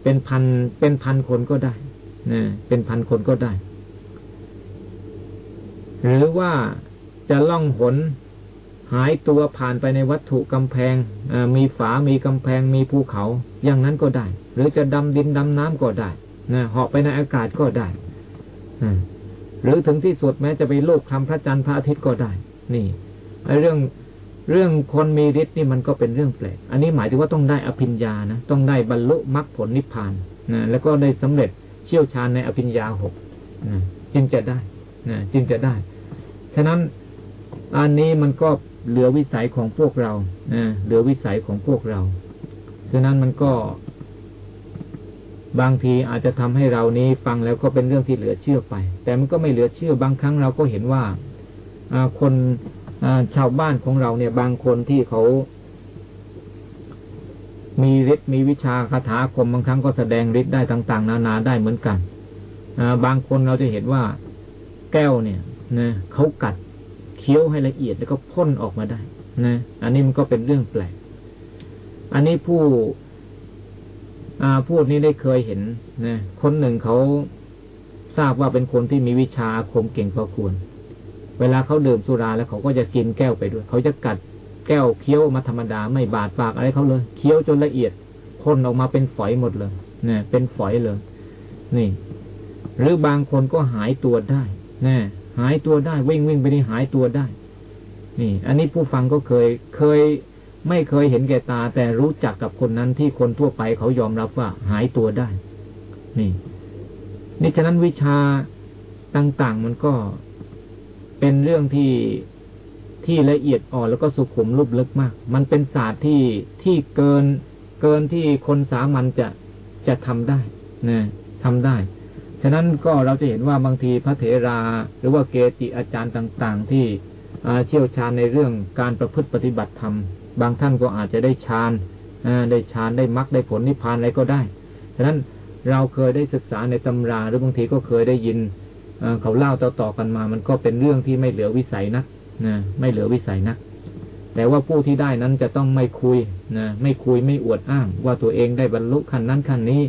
เป็นพันเป็นพันคนก็ได้นะเป็นพันคนก็ได้ หรือว่าจะล่องหนหายตัวผ่านไปในวัตถุกำแพงมีฝา มีกำแพง มีภูเขา อย่างนั้นก็ได้ หรือจะดำดินดำน้ำก็ได้นะเหาะไปในอากาศก็ได้หรือถึงที่สุดแม้จะไปโลกคำพระจันทร์พระอาทิตย์ก็ได้ นี่เรื่อง เรื่องคนมีฤทธิ์นี่มันก็เป็นเรื่องแปลก อันนี้หมายถึงว่าต้องได้อภิญญานะ ต้องได้บรรลุมรรคผลนิพพานนะ แล้วก็ได้สำเร็จเชี่ยวชาญในอภิญญาหกนะจึงจะได้นะจึงจะได้ ฉะนั้นอันนี้มันก็เหลือวิสัยของพวกเรานะเหลือวิสัยของพวกเรา ฉะนั้นมันก็ บางทีอาจจะทำให้เรานี้ฟังแล้วก็เป็นเรื่องที่เหลือเชื่อไป แต่มันก็ไม่เหลือเชื่อบางครั้งเราก็เห็นว่าคน ชาวบ้านของเราเนี่ยบางคนที่เขา มีฤทธิ์มีวิชาคาถาคมบางครั้งก็แสดงฤทธิ์ได้ต่าง ๆ นานาได้เหมือนกันบางคนเราจะเห็นว่าแก้วเนี่ยนะเขากัดเคี้ยวให้ละเอียดแล้วก็พ่นออกมาได้นะอันนี้มันก็เป็นเรื่องแปลก อันนี้ผู้พูดนี้ได้เคยเห็นนะคนหนึ่งเขาทราบว่าเป็นคนที่มีวิชาคมเก่งพอควร เวลาเขาดื่มสุราแล้วเขาก็จะกินแก้วไปด้วย เขาจะกัดแก้วเคี้ยวมาธรรมดาไม่บาดปากอะไรเขาเลยเคี้ยวจนละเอียดพ่นออกมาเป็นฝอยหมดเลยเนี่ยเป็นฝอยเลย นี่ หรือบางคนก็หายตัวได้นะหายตัวได้วิ่งวิ่งไปนี่หายตัวได้ นี่ อันนี้ผู้ฟังก็เคยเคย ไม่เคยเห็นแก่ตา แต่รู้จักกับคนนั้นที่คนทั่วไปเขายอมรับว่า หายตัวได้ นี่นี่ฉะนั้นวิชาต่าง ๆ มันก็ เป็นเรื่องที่ที่ละเอียดอ่อนแล้วก็สุขุมลุบลึกมาก มันเป็นศาสตร์ที่ที่เกินเกินที่คนสามัญจะจะทำได้นะทำได้ ฉะนั้นก็เราจะเห็นว่าบางทีพระเถรา หรือว่าเกจิอาจารย์ต่าง ๆ ที่เชี่ยวชาญในเรื่องการประพฤติปฏิบัติธรรม บางท่านก็อาจจะได้ฌานได้ฌานได้มรรคได้ผลนิพพานอะไรก็ได้ ฉะนั้นเราเคยได้ศึกษาในตำราหรือบางทีก็เคยได้ยิน เขาเล่าต่อๆกันมา มันก็เป็นเรื่องที่ไม่เหลือวิสัยนักนะไม่เหลือวิสัยนักแต่ว่าผู้ที่ได้นั้นจะต้องไม่คุยนะไม่คุยไม่อวดอ้าง ว่าตัวเองได้บรรลุขั้นนั้นขั้นนี้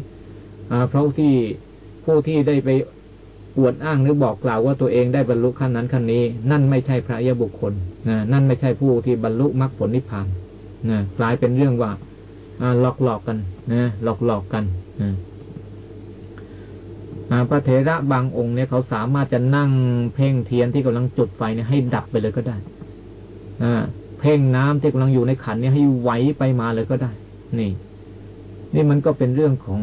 เพราะที่ผู้ที่ได้ไปอวดอ้างหรือบอกกล่าวว่าตัวเองได้บรรลุขั้นนั้นขั้นนี้ นั่นไม่ใช่พระยบุคคลนะนั่นไม่ใช่ผู้ที่บรรลุมรรคผลนิพพานนะกลายเป็นเรื่องว่าหลอกหลอกกันนะหลอกหลอกกันนะ พระเถระบางองค์เนี่ยเขาสามารถจะนั่งเพ่งเทียนที่กำลังจุดไฟเนี่ยให้ดับไปเลยก็ได้อเพ่งน้ำที่กำลังอยู่ในขันเนี่ยให้ไหวไปมาเลยก็ได้ นี่ นี่มันก็เป็นเรื่องของ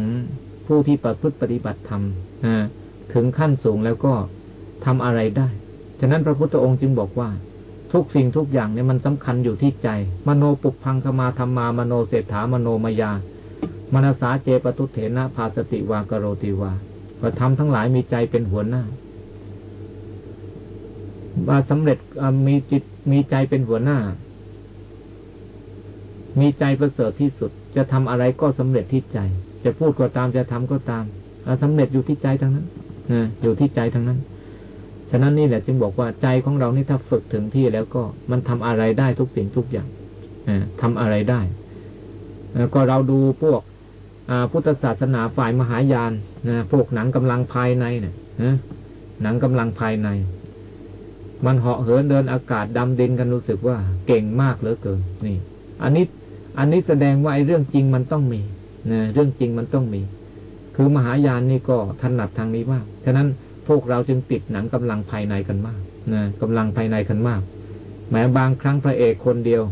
ผู้ที่ประพฤติปฏิบัติธรรมถึงขั้นสูงแล้วก็ทำอะไรได้ ฉะนั้นพระพุทธองค์จึงบอกว่า ทุกสิ่งทุกอย่างเนี่ยมันสำคัญอยู่ที่ใจ มโนปุพังคมาธรรมามโนเศรษฐามโนมยามนสาเจปตุเถนะภาสติวากโรติวา ก็ทำทั้งหลายมีใจเป็นหัวหน้า ว่าสำเร็จมีจิตมีใจเป็นหัวหน้า มีใจประเสริฐที่สุด จะทำอะไรก็สำเร็จที่ใจ จะพูดก็ตามจะทำก็ตามสำเร็จอยู่ที่ใจทั้งนั้นนะอยู่ที่ใจทั้งนั้นฉะนั้นนี่แหละจึงบอกว่าใจของเรานี่ถ้าฝึกถึงที่แล้วก็มันทำอะไรได้ทุกสิ่งทุกอย่างทำอะไรได้ ก็เราดูพวก พุทธศาสนาฝ่ายมหายานนะพวกหนังกำลังภายในเนี่ยหนังกำลังภายใน มันเหาะเหินเดินอากาศดำดินกันรู้สึกว่าเก่งมากเหลือเกินนี่ อันนี้อันนี้แสดงว่าไอ้เรื่องจริงมันต้องมีนะเรื่องจริงมันต้องมี คือมหายานนี่ก็ถนัดทางนี้มากฉะนั้นพวกเราจึงติดหนังกำลังภายในกันมากนะกำลังภายในกันมากแม้บางครั้งพระเอกคนเดียว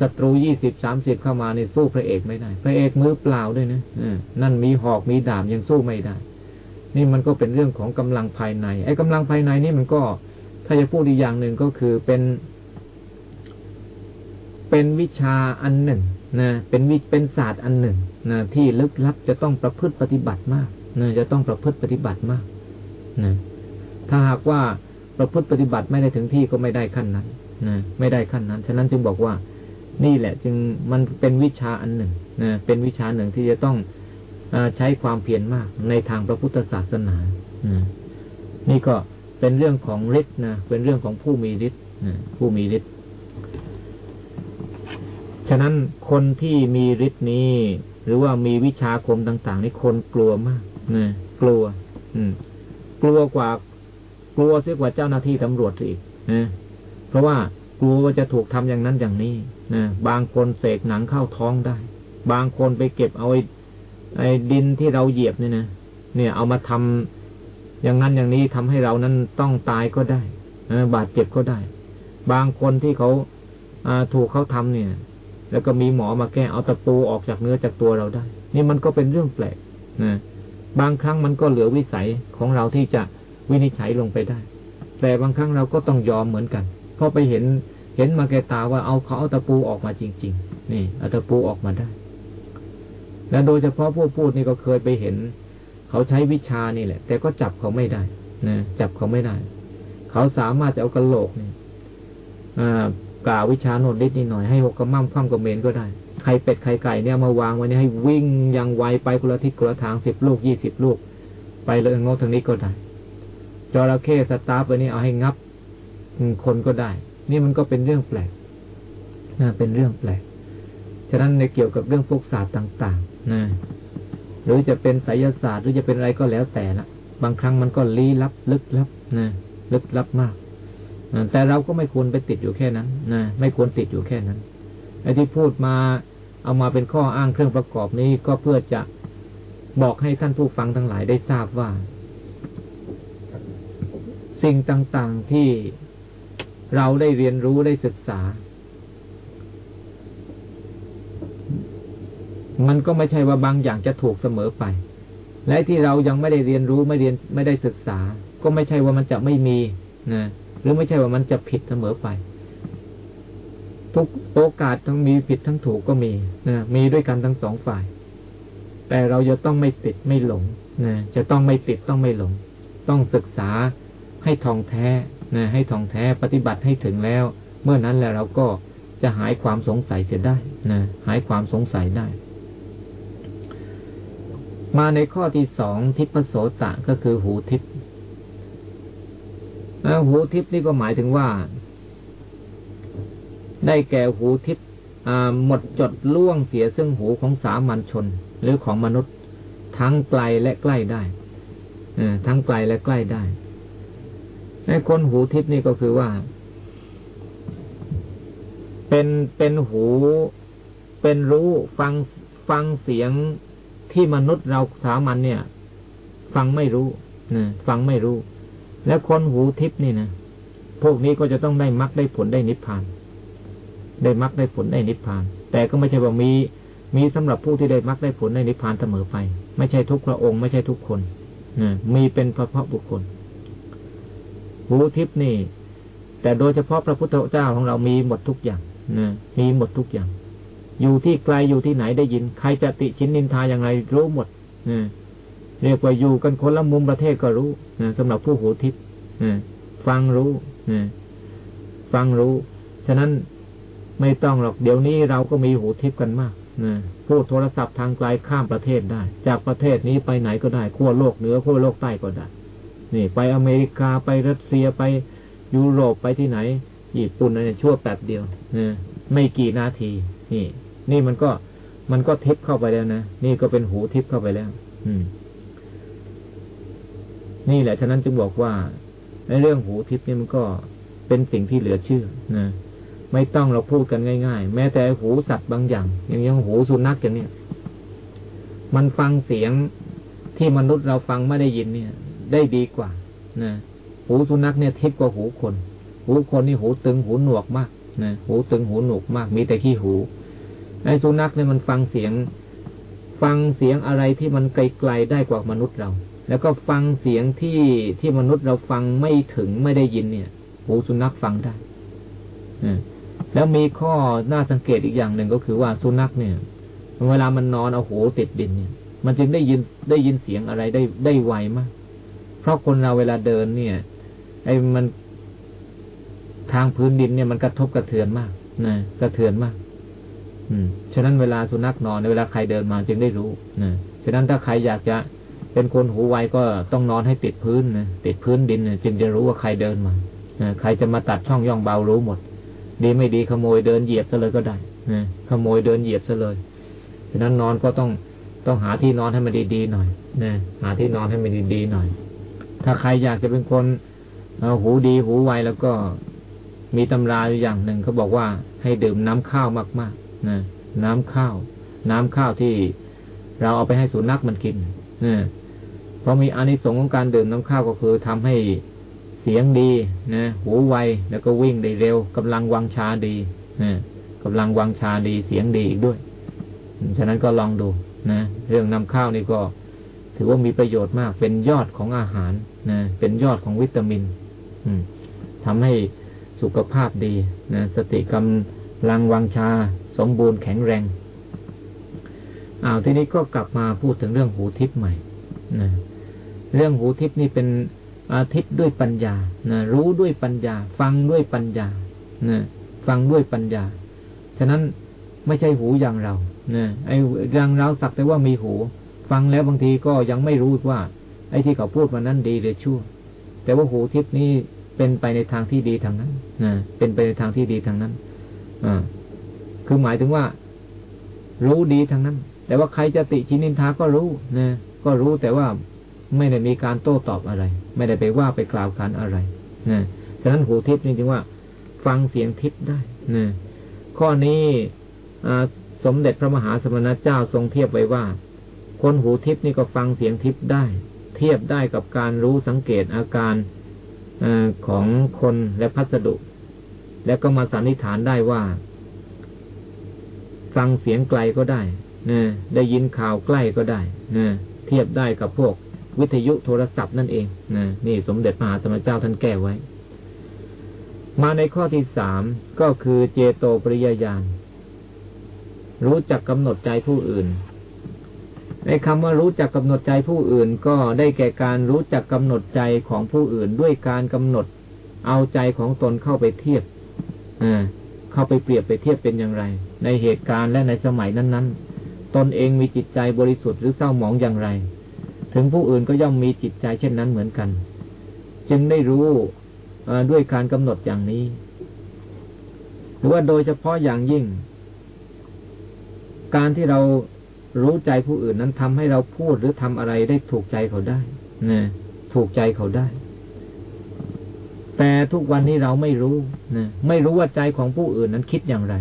ศัตรูยี่สิบสามสิบเข้ามาเนี่สู้พระเอกไม่ได้ พระเอกมือเปล่าด้วยนะนั่นมีหอกมีดาบยังสู้ไม่ได้ นี่มันก็เป็นเรื่องของกำลังภายใน ไอ้กำลังภายในนี่มันก็ถ้าจะพูดอีกอย่างหนึ่งก็คือเป็น เป็นวิชาอันหนึ่งนะเป็นวิเป็นศาสตร์อันหนึ่งนะที่ลึกลับจะต้องประพฤติปฏิบัติมากนะจะต้องประพฤติปฏิบัติมากนะถ้าหากว่าประพฤติปฏิบัติไม่ได้ถึงที่ก็ไม่ได้ขั้นนั้นนะไม่ได้ขั้นนั้น ฉะนั้นจึงบอกว่า นี่แหละ จึงมันเป็นวิชาอันหนึ่งนะเป็นวิชาหนึ่งที่จะต้องอใช้ความเพียรมากในทางพระพุทธศาสนานะนี่ก็เป็นเรื่องของฤทธิ์นะเป็นเรื่องของผู้มีฤทธิ์ผู้มีฤทธิ์ฉะนั้นคนที่มีฤทธิ์นี้ หรือว่ามีวิชาคมต่าง ๆ นี่คนกลัวมากนะกลัว อืม กลัวกว่ากลัวเสียกว่าเจ้าหน้าที่ตำรวจอีกนะเพราะว่า กลัวว่าจะถูกทำอย่างนั้นอย่างนี้นะบางคนเสกหนังเข้าท้องได้ บางคนไปเก็บเอาไอ้ไอ้ดินที่เราเหยียบเนี่ยนะเนี่ย เอามาทำอย่างนั้นอย่างนี้ทำให้เรานั้นต้องตายก็ได้บาดเจ็บก็ได้ บางคนที่เขาถูกเขาทำเนี่ย แล้วก็มีหมอมาแก้เอาตะปูออกจากเนื้อจากตัวเราได้ นี่มันก็เป็นเรื่องแปลกนะบางครั้งมันก็เหลือวิสัยของเราที่จะวินิจฉัยลงไปได้ แต่บางครั้งเราก็ต้องยอมเหมือนกัน เพราะไปเห็นเห็นมาแกตาว่าเอาเขาเอาตะปูออกมาจริง ๆ นี่เอาตะปูออกมาได้ และโดยเฉพาะผู้พูดนี่ก็เคยไปเห็น เขาใช้วิชานี่แหละ แต่ก็จับเขาไม่ได้นะจับเขาไม่ได้ เขาสามารถจะเอากระโหลกนี่กล่าววิชาโนดนิดนิดหน่อยให้หกกระมั่มคว่ำกระเมนก็ได้ไข่เป็ดไข่ไก่เนี่ยมาวางไว้นี่ให้วิ่งย่างไวไปคนละทิศคนละทางสิบลูกยี่สิบลูก ไปเลยงกทางนี้ก็ได้จระเข้สตาร์ไปนี่เอาให้งับ คนก็ได้ นี่มันก็เป็นเรื่องแปลกนะเป็นเรื่องแปลก ฉะนั้นในเกี่ยวกับเรื่องพวกศาสตร์ต่าง ๆ นะ หรือจะเป็นไสยศาสตร์หรือจะเป็นอะไรก็แล้วแต่ละบางครั้งมันก็ลี้ลับ ลึกลับนะลึกลับมากแต่เราก็ไม่ควรไปติดอยู่แค่นั้นนะไม่ควรติดอยู่แค่นั้นไอ้ที่พูดมาเอามาเป็นข้ออ้างเครื่องประกอบนี้ก็เพื่อจะบอกให้ท่านผู้ฟังทั้งหลายได้ทราบว่า สิ่งต่างๆที่ เราได้เรียนรู้ได้ศึกษา มันก็ไม่ใช่ว่าบางอย่างจะถูกเสมอไป และที่เรายังไม่ได้เรียนรู้ไม่เรียนไม่ได้ศึกษา ก็ไม่ใช่ว่ามันจะไม่มีนะหรือไม่ใช่ว่ามันจะผิดเสมอไป ทุกโอกาสทั้งมีผิดทั้งถูกก็มีนะมีด้วยกันทั้งสองฝ่าย แต่เราจะต้องไม่ติดไม่หลงนะจะต้องไม่ติดต้องไม่หลง ต้องศึกษาให้ทองแท้ นะให้ท่องแท้ปฏิบัติให้ถึงแล้ว เมื่อนั้นแล้วเราก็จะหายความสงสัยเสียได้นะหายความสงสัยได้ มาในข้อที่สองทิพโสตะก็คือหูทิพหูทิพนี่ก็หมายถึงว่า ได้แก่หูทิพหมดจดล่วงเสียซึ่งหูของสามัญชน หรือของมนุษย์ ทั้งไกลและใกล้ได้ทั้งไกลและใกล้ได้ ในคนหูทิพนี่ก็คือว่า เป็นเป็นหูเป็นรู้ฟังฟังเสียงที่มนุษย์เราสามัญเนี่ย ฟังไม่รู้นะฟังไม่รู้ และคนหูทิพนี่นะพวกนี้ก็จะต้องได้มรรคได้ผลได้นิพพาน ได้มรรคได้ผลได้นิพพาน แต่ก็ไม่ใช่ว่ามีมีสำหรับผู้ที่ได้มรรคได้ผลได้นิพพานเสมอไป ไม่ใช่ทุกพระองค์ไม่ใช่ทุกคนนะมีเป็นเฉพาะบุคคล หูทิพนี่ แต่โดยเฉพาะพระพุทธเจ้าของเรามีหมดทุกอย่างนะมีหมดทุกอย่าง อยู่ที่ไกลอยู่ที่ไหนได้ยิน ใครจะติชินนินทาอย่างไรรู้หมดนะเรียกว่าอยู่กันคนละมุมประเทศก็รู้นะสำหรับผู้หูทิพนะฟังรู้นะฟังรู้ ฉะนั้นไม่ต้องหรอกเดี๋ยวนี้เราก็มีหูทิพกันมากนะพูดโทรศัพท์ทางไกลข้ามประเทศได้ จากประเทศนี้ไปไหนก็ได้ขั้วโลกเหนือขั้วโลกใต้ก็ได้ นี่ไปอเมริกาไปรัสเซียไปยุโรปไปที่ไหน ญี่ปุ่นอะไรชั่วแป๊บเดียวนะไม่กี่นาที นี่ นี่มันก็มันก็ทิพเข้าไปแล้วนะนี่ก็เป็นหูทิพเข้าไปแล้ว อืม นี่แหละฉะนั้นจึงบอกว่าในเรื่องหูทิพนี่มันก็เป็นสิ่งที่เหลือเชื่อนะไม่ต้องเราพูดกันง่าย ๆ แม้แต่หูสัตว์บางอย่าง อย่างอย่างหูสุนัขอย่างเนี้ยมันฟังเสียงที่มนุษย์เราฟังไม่ได้ยินเนี่ย ได้ดีกว่านะหูสุนัขเนี่ยทิพกว่าหูคน หูคนนี่หูตึงหูหนวกมากนะหูตึงหูหนวกมากมีแต่ขี้หูไอ้สุนัขเนี่ยมันฟังเสียง ฟังเสียงอะไรที่มันไกลๆได้กว่ามนุษย์เรา แล้วก็ฟังเสียงที่ที่มนุษย์เราฟังไม่ถึงไม่ได้ยินเนี่ย หูสุนัขฟังได้แล้วมีข้อน่าสังเกตอีกอย่างหนึ่งก็คือว่าสุนัขเนี่ย เวลามันนอนเอาหูติดดินเนี่ย มันจึงได้ยินได้ยินเสียงอะไรได้ได้ไวมาก เพราะคนเราเวลาเดินเนี่ย ไอ้มันทางพื้นดินเนี่ยมันกระทบกระเทือนมากนะกระเทือนมาก อืม ฉะนั้นเวลาสุนัขนอนในเวลาใครเดินมาจึงได้รู้นะฉะนั้นถ้าใครอยากจะเป็นคนหูไวก็ต้องนอนให้ติดพื้นนะติดพื้นดินนะจึงจะรู้ว่าใครเดินมานะใครจะมาตัดช่องย่องเบารู้หมด ดีไม่ดีขโมยเดินเหยียบซะเลยก็ได้นะขโมยเดินเหยียบซะเลยฉะนั้นนอนก็ต้องต้องหาที่นอนให้มันดีๆหน่อยนะหาที่นอนให้มันดีๆหน่อย ถ้าใครอยากจะเป็นคนหูดีหูไวแล้วก็มีตำราอยู่อย่างหนึ่งเขาบอกว่าให้ดื่มน้ำข้าวมากๆนะน้ำข้าว น้ำข้าวที่เราเอาไปให้สุนัขมันกินนะเพราะมีอานิสงส์ของการดื่มน้ำข้าวก็คือทำให้เสียงดีนะหูไวแล้วก็วิ่งได้เร็วกำลังวังชาดีนะกำลังวังชาดีเสียงดีอีกด้วยฉะนั้นก็ลองดูนะเรื่องน้ำข้าวนี่ก็ ถือว่ามีประโยชน์มาก เป็นยอดของอาหารนะเป็นยอดของวิตามิน อืมทำให้สุขภาพดีนะสติกำลังวังชา สมบูรณ์แข็งแรงอ้าวทีนี้ก็กลับมาพูดถึงเรื่องหูทิพย์ใหม่นะเรื่องหูทิพย์นี่เป็นอาทิพย์ด้วยปัญญานะรู้ด้วยปัญญา ฟังด้วยปัญญานะฟังด้วยปัญญา ฉะนั้นไม่ใช่หูอย่างเรานะไอ้อย่างเราสักแต่ว่ามีหู ฟังแล้วบางทีก็ยังไม่รู้ว่า ไอ้ที่เขาพูดมานั้นดีหรือชั่ว แต่ว่าหูทิพนี้เป็นไปในทางที่ดีทางนั้นนะเป็นไปในทางที่ดีทางนั้นอ่าคือหมายถึงว่า รู้ดีทางนั้น แต่ว่าใครจะติชินินทาก็รู้นะก็รู้แต่ว่าไม่ได้มีการโต้ตอบอะไร ไม่ได้ไปว่าไปกล่าวการอะไรนะฉะนั้นหูทิพย์นี่จึงว่า ฟังเสียงทิพย์ได้นะข้อนี้สมเด็จพระมหาสมณเจ้าทรงเทียบไว้ว่า คนหูทิพย์นี่ก็ฟังเสียงทิพย์ได้ เทียบได้กับการรู้สังเกตอาการอของคนและพัสดุ แล้วก็มาสันนิษฐานได้ว่า ฟังเสียงไกลก็ได้นะได้ยินข่าวใกล้ก็ได้นะเทียบได้กับพวกวิทยุโทรศัพท์นั่นเองนะนี่สมเด็จพระมหาสมณเจ้าท่านแก้ไว้ มาในข้อที่สามก็คือเจโตปริยญาณรู้จักกำหนดใจผู้อื่น ในคำว่ารู้จักกำหนดใจผู้อื่นก็ได้แก่การรู้จักกำหนดใจของผู้อื่น ด้วยการกำหนดเอาใจของตนเข้าไปเทียบเข้าไปเปรียบไปเทียบเป็นอย่างไร ในเหตุการณ์และในสมัยนั้น ๆ ตนเองมีจิตใจบริสุทธิ์หรือเศร้าหมองอย่างไร ถึงผู้อื่นก็ย่อมมีจิตใจเช่นนั้นเหมือนกัน จึงได้รู้ด้วยการกำหนดอย่างนี้ หรือว่าโดยเฉพาะอย่างยิ่ง การที่เรา รู้ใจผู้อื่นนั้นทำให้เราพูดหรือทำอะไรได้ถูกใจเขาได้นะถูกใจเขาได้ แต่ทุกวันนี้เราไม่รู้นะไม่รู้ว่าใจของผู้อื่นนั้นคิดอย่างไร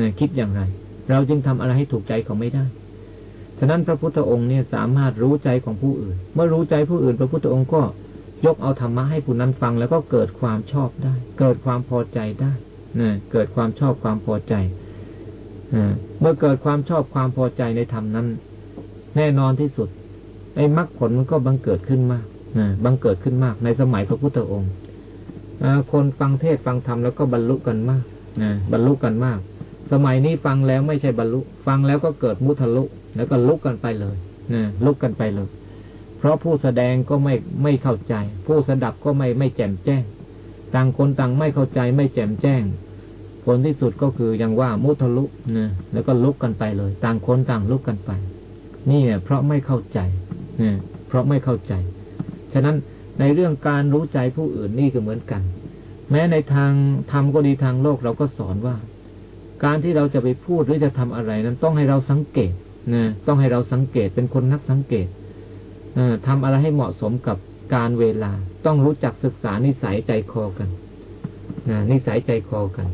นะคิดอย่างไร เราจึงทำอะไรให้ถูกใจเขาไม่ได้ฉะนั้นพระพุทธองค์เนี่ยสามารถรู้ใจของผู้อื่น เมื่อรู้ใจผู้อื่น พระพุทธองค์ก็ยกเอาธรรมะให้ผู้นั้นฟังแล้วก็เกิดความชอบได้ เกิดความพอใจได้นะเกิดความชอบความพอใจ เมื่อเกิดความชอบความพอใจในธรรมนั้น แน่นอนที่สุด ไอ้มรรคผลมันก็บังเกิดขึ้นมากบังเกิดขึ้นมากในสมัยพระพุทธองค์คนฟังเทศฟังธรรมแล้วก็บรรลุกันมากบรรลุกันมาก สมัยนี้ฟังแล้วไม่ใช่บรรลุ ฟังแล้วก็เกิดมุทะลุ แล้วก็ลุกกันไปเลยลุกกันไปเลย เพราะผู้แสดงก็ไม่ไม่เข้าใจ ผู้สดับก็ไม่ไม่แจ่มแจ้ง ต่างคนต่างไม่เข้าใจไม่แจ่มแจ้ง ผลที่สุดก็คือยังว่ามุทะลุนะแล้วก็ลุกกันไปเลย ต่างคนต่างลุกกันไป นี่เนี่ยเพราะไม่เข้าใจนะเพราะไม่เข้าใจ ฉะนั้นในเรื่องการรู้ใจผู้อื่นนี่ก็เหมือนกัน แม้ในทางธรรมก็ดีทางโลกเราก็สอนว่า การที่เราจะไปพูดหรือจะทำอะไรนั้นต้องให้เราสังเกตนะต้องให้เราสังเกตเป็นคนนักสังเกตอทำอะไรให้เหมาะสมกับการเวลา ต้องรู้จักศึกษานิสัยใจคอกันนะนิสัยใจคอกัน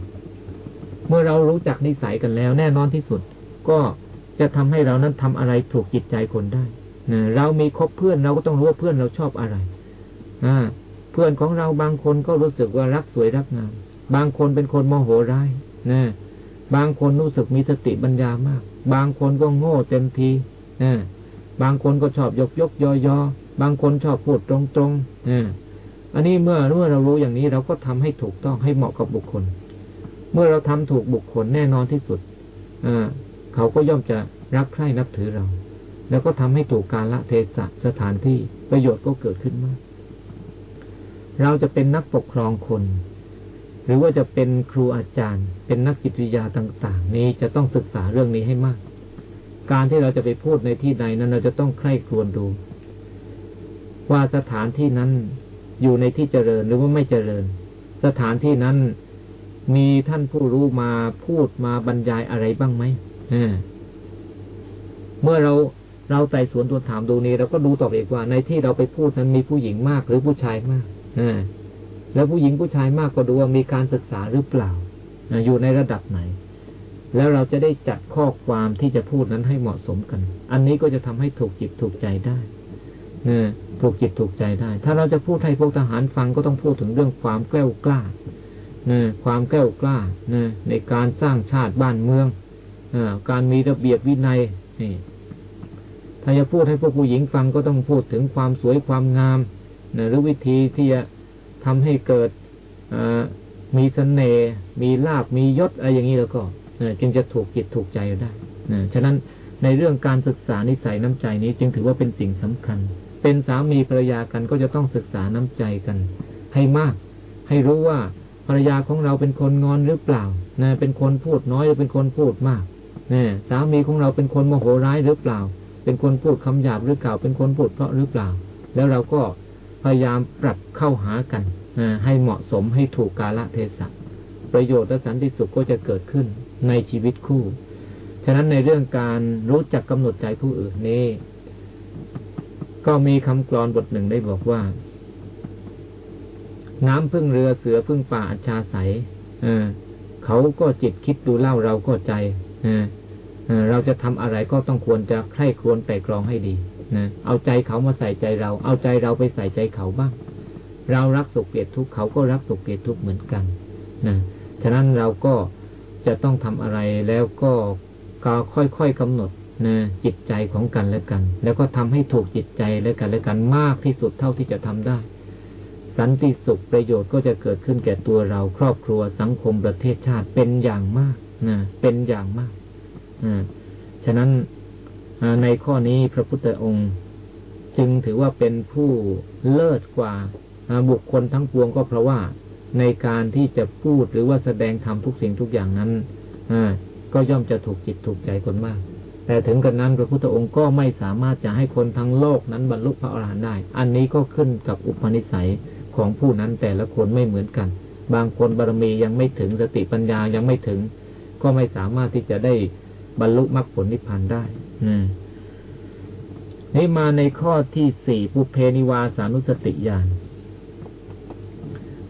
เมื่อเรารู้จักนิสัยกันแล้ว แน่นอนที่สุด ก็จะทำให้เรานั้นทำอะไรถูกจิตใจคนได้นะเรามีคบเพื่อนเราก็ต้องรู้ว่าเพื่อนเราชอบอะไรอเพื่อนของเราบางคนก็รู้สึกว่ารักสวยรักงาม บางคนเป็นคนโมโหร้ายนะบางคนรู้สึกมีสติปัญญามาก บางคนก็โง่เต็มทีนะบางคนก็ชอบยกยกยอยอบางคนชอบพูดตรงตรงอันนี้เมื่อเมื่อเรารู้อย่างนี้เราก็ทำให้ถูกต้องให้เหมาะกับบุคคล เมื่อเราทำถูกบุคคลแน่นอนที่สุดอเขาก็ย่อมจะรักใคร่นับถือเรา แล้วก็ทำให้ถูกกาละเทศะสถานที่ประโยชน์ก็เกิดขึ้นมาก เราจะเป็นนักปกครองคน หรือว่าจะเป็นครูอาจารย์ เป็นนักจิตวิทยาต่าง ๆ นี้จะต้องศึกษาเรื่องนี้ให้มาก การที่เราจะไปพูดในที่ใดนั้นเราจะต้องใคร่ครวญดู ว่าสถานที่นั้นอยู่ในที่เจริญหรือว่าไม่เจริญ สถานที่นั้น มีท่านผู้รู้มาพูดมาบรรยายอะไรบ้างไหมเมื่อเราเราไต่สวนตัวถามดูนี้เราก็ดูตอบเอกว่า ในที่เราไปพูดนั้นมีผู้หญิงมากหรือผู้ชายมากอแล้วผู้หญิงผู้ชายมากก็ดูว่ามีการศึกษาหรือเปล่าอยู่ในระดับไหน แล้วเราจะได้จัดข้อความที่จะพูดนั้นให้เหมาะสมกัน อันนี้ก็จะทำให้ถูกจิตถูกใจได้นถูกจิตถูกใจได้ ถ้าเราจะพูดให้พวกทหารฟังก็ต้องพูดถึงเรื่องความแกล้วกล้า ความแก้วกล้านะในการสร้างชาติบ้านเมืองอการมีระเบียบวินัยนี่ถ้าจะพูดให้พวกผู้หญิงฟังก็ต้องพูดถึงความสวยความงามนะหรือวิธีที่จะทำให้เกิดมีสเสน่ห์มีลาบมียศอะไรอย่างนี้แล้วก็จึงจะถูกจิตถูกใจได้นะฉะนั้นในเรื่องการศึกษานิสัยน้ำใจนี้จึงถือว่าเป็นสิ่งสำคัญ เป็นสามีภรรยากันก็จะต้องศึกษาน้ำใจกัน ให้มาก ให้รู้ว่า ภรรยาของเราเป็นคนงอนหรือเปล่านะเป็นคนพูดน้อยหรือเป็นคนพูดมากนะสามีของเราเป็นคนโมโหร้ายหรือเปล่า เป็นคนพูดคำหยาบหรือเก่า เป็นคนพูดเพราะหรือเปล่า แล้วเราก็พยายามปรับเข้าหากันให้เหมาะสมให้ถูกกาลเทศะประโยชน์และสันติสุขก็จะเกิดขึ้นในชีวิตคู่ ฉะนั้นในเรื่องการรู้จักกำหนดใจผู้อื่นนี้ ก็มีคำกรอนบทหนึ่งได้บอกว่า น้ำพึ่งเรือเสือพึ่งป่าอัจฉาใสเออเขาก็จิตคิดดูเล่าเราก็ใจเออเราจะทำอะไรก็ต้องควรจะใคร่ควญแต่กรองให้ดีนะเอาใจเขามาใส่ใจเรา เอาใจเราไปใส่ใจเขาบ้าง เรารักสุขเกลียดทุกข์เขาก็รักสุขเกลียดทุกข์เหมือนกันนะฉะนั้นเราก็จะต้องทำอะไรแล้วก็ก็ค่อยๆกำหนดนะจิตใจของกันและกัน แล้วก็ทำให้ถูกจิตใจและกันและกันมากที่สุดเท่าที่จะทำได้ สันติสุขประโยชน์ก็จะเกิดขึ้นแก่ตัวเรา ครอบครัวสังคมประเทศชาติเป็นอย่างมากนะเป็นอย่างมากฉะนั้นในข้อนี้พระพุทธองค์จึงถือว่าเป็นผู้เลิศกว่าบุคคลทั้งปวงก็เพราะว่าในการที่จะพูดหรือว่าแสดงธรรมทุกสิ่งทุกอย่างนั้นก็ย่อมจะถูกจิตถูกใจคนมาก แต่ถึงกระนั้นพระพุทธองค์ก็ไม่สามารถจะให้คนทั้งโลกนั้นบรรลุพระอรหันต์ได้ อันนี้ก็ขึ้นกับอุปนิสัย ของผู้นั้นแต่ละคนไม่เหมือนกัน บางคนบารมียังไม่ถึงสติปัญญายังไม่ถึง ก็ไม่สามารถที่จะได้บรรลุมรรคผลนิพพานได้นี่มาในข้อที่สี่ปุเพนิวาสานุสติญาณ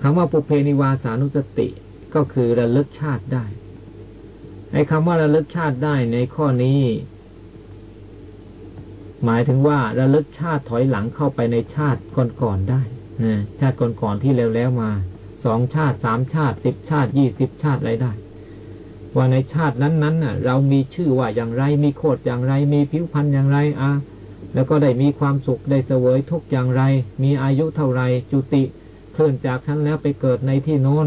คำว่าปุเพนิวาสานุสติก็คือระลึกชาติได้ไอ้คำว่าระลึกชาติได้ในข้อนี้ หมายถึงว่าระลึกชาติถอยหลังเข้าไปในชาติก่อนๆได้นะ ชาติก่อนๆที่แล้วๆมาสองชาติสามชาติสิบชาติยี่สิบชาติอะไรได้ ว่าในชาตินั้นๆน่ะ เรามีชื่อว่าอย่างไรมีโคดอย่างไรมีผิวพรรณอย่างไรอะแล้วก็ได้มีความสุขได้เสวยทุกอย่างไร มีอายุเท่าไรจุติเคลื่อนจากชั้นแล้วไปเกิดในที่โน้น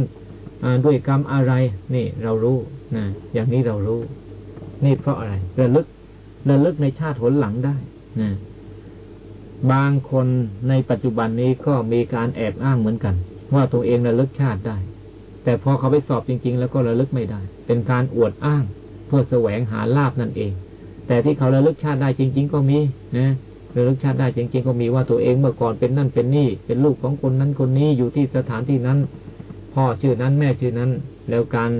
ด้วยกรรมอะไร นี่เรารู้นะอย่างนี้เรารู้ นี่เพราะอะไรระลึกระลึกในชาติหนหลังได้นะ บางคนในปัจจุบันนี้ก็มีการแอบอ้างเหมือนกัน ว่าตัวเองระลึกชาติได้ แต่พอเขาไปสอบจริง ๆ แล้วก็ระลึกไม่ได้ เป็นการอวดอ้างเพื่อแสวงหาลาบนั่นเอง แต่ที่เขาระลึกชาติได้จริง ๆ ก็มีนะระลึกชาติได้จริง ๆ ก็มีว่าตัวเองเมื่อก่อนเป็นนั่นเป็นนี่ เป็นลูกของคนนั้นคนนี้อยู่ที่สถานที่นั้น พ่อชื่อนั้นแม่ชื่อนั้น แล้วการ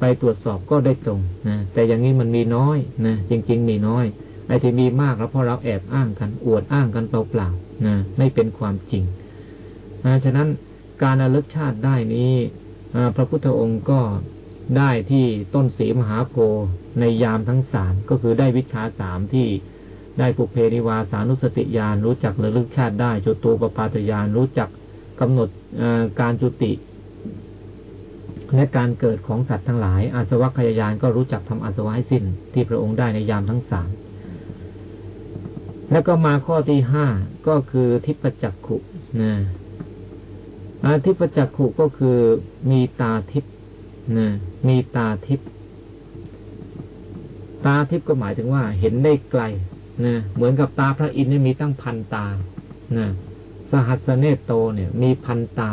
ไปตรวจสอบก็ได้ตรงนะแต่อย่างนี้มันมีน้อยนะจริง ๆ มีน้อย ไอ้ที่มีมากแล้วเพราะเราแอบอ้างกันอวดอ้างกันเปล่าๆนะไม่เป็นความจริงนะฉะนั้นการระลึกชาติได้นี้พระพุทธองค์ก็ได้ที่ต้นสีมหาโพในยามทั้งสามก็คือได้วิชาสามที่ได้ปุเพนิวาสานุสติญาณรู้จักระลึกชาติได้จุตูปปาตญาณรู้จักกำหนดการจุติ และการเกิดของสัตว์ทั้งหลายอาสวัคยายานก็รู้จักทำอาสวะให้สิ้นที่พระองค์ได้ในยามทั้งสาม แล้วก็มาข้อที่ห้าก็คือทิพจักขุนะทิพจักขุก็คือมีตาทิพนะมีตาทิพตาทิพก็หมายถึงว่า เห็นได้ไกลนะเหมือนกับตาพระอินทร์นี่มีตั้งพันตานะสหัสเนตโตเนี่ย มีพันตา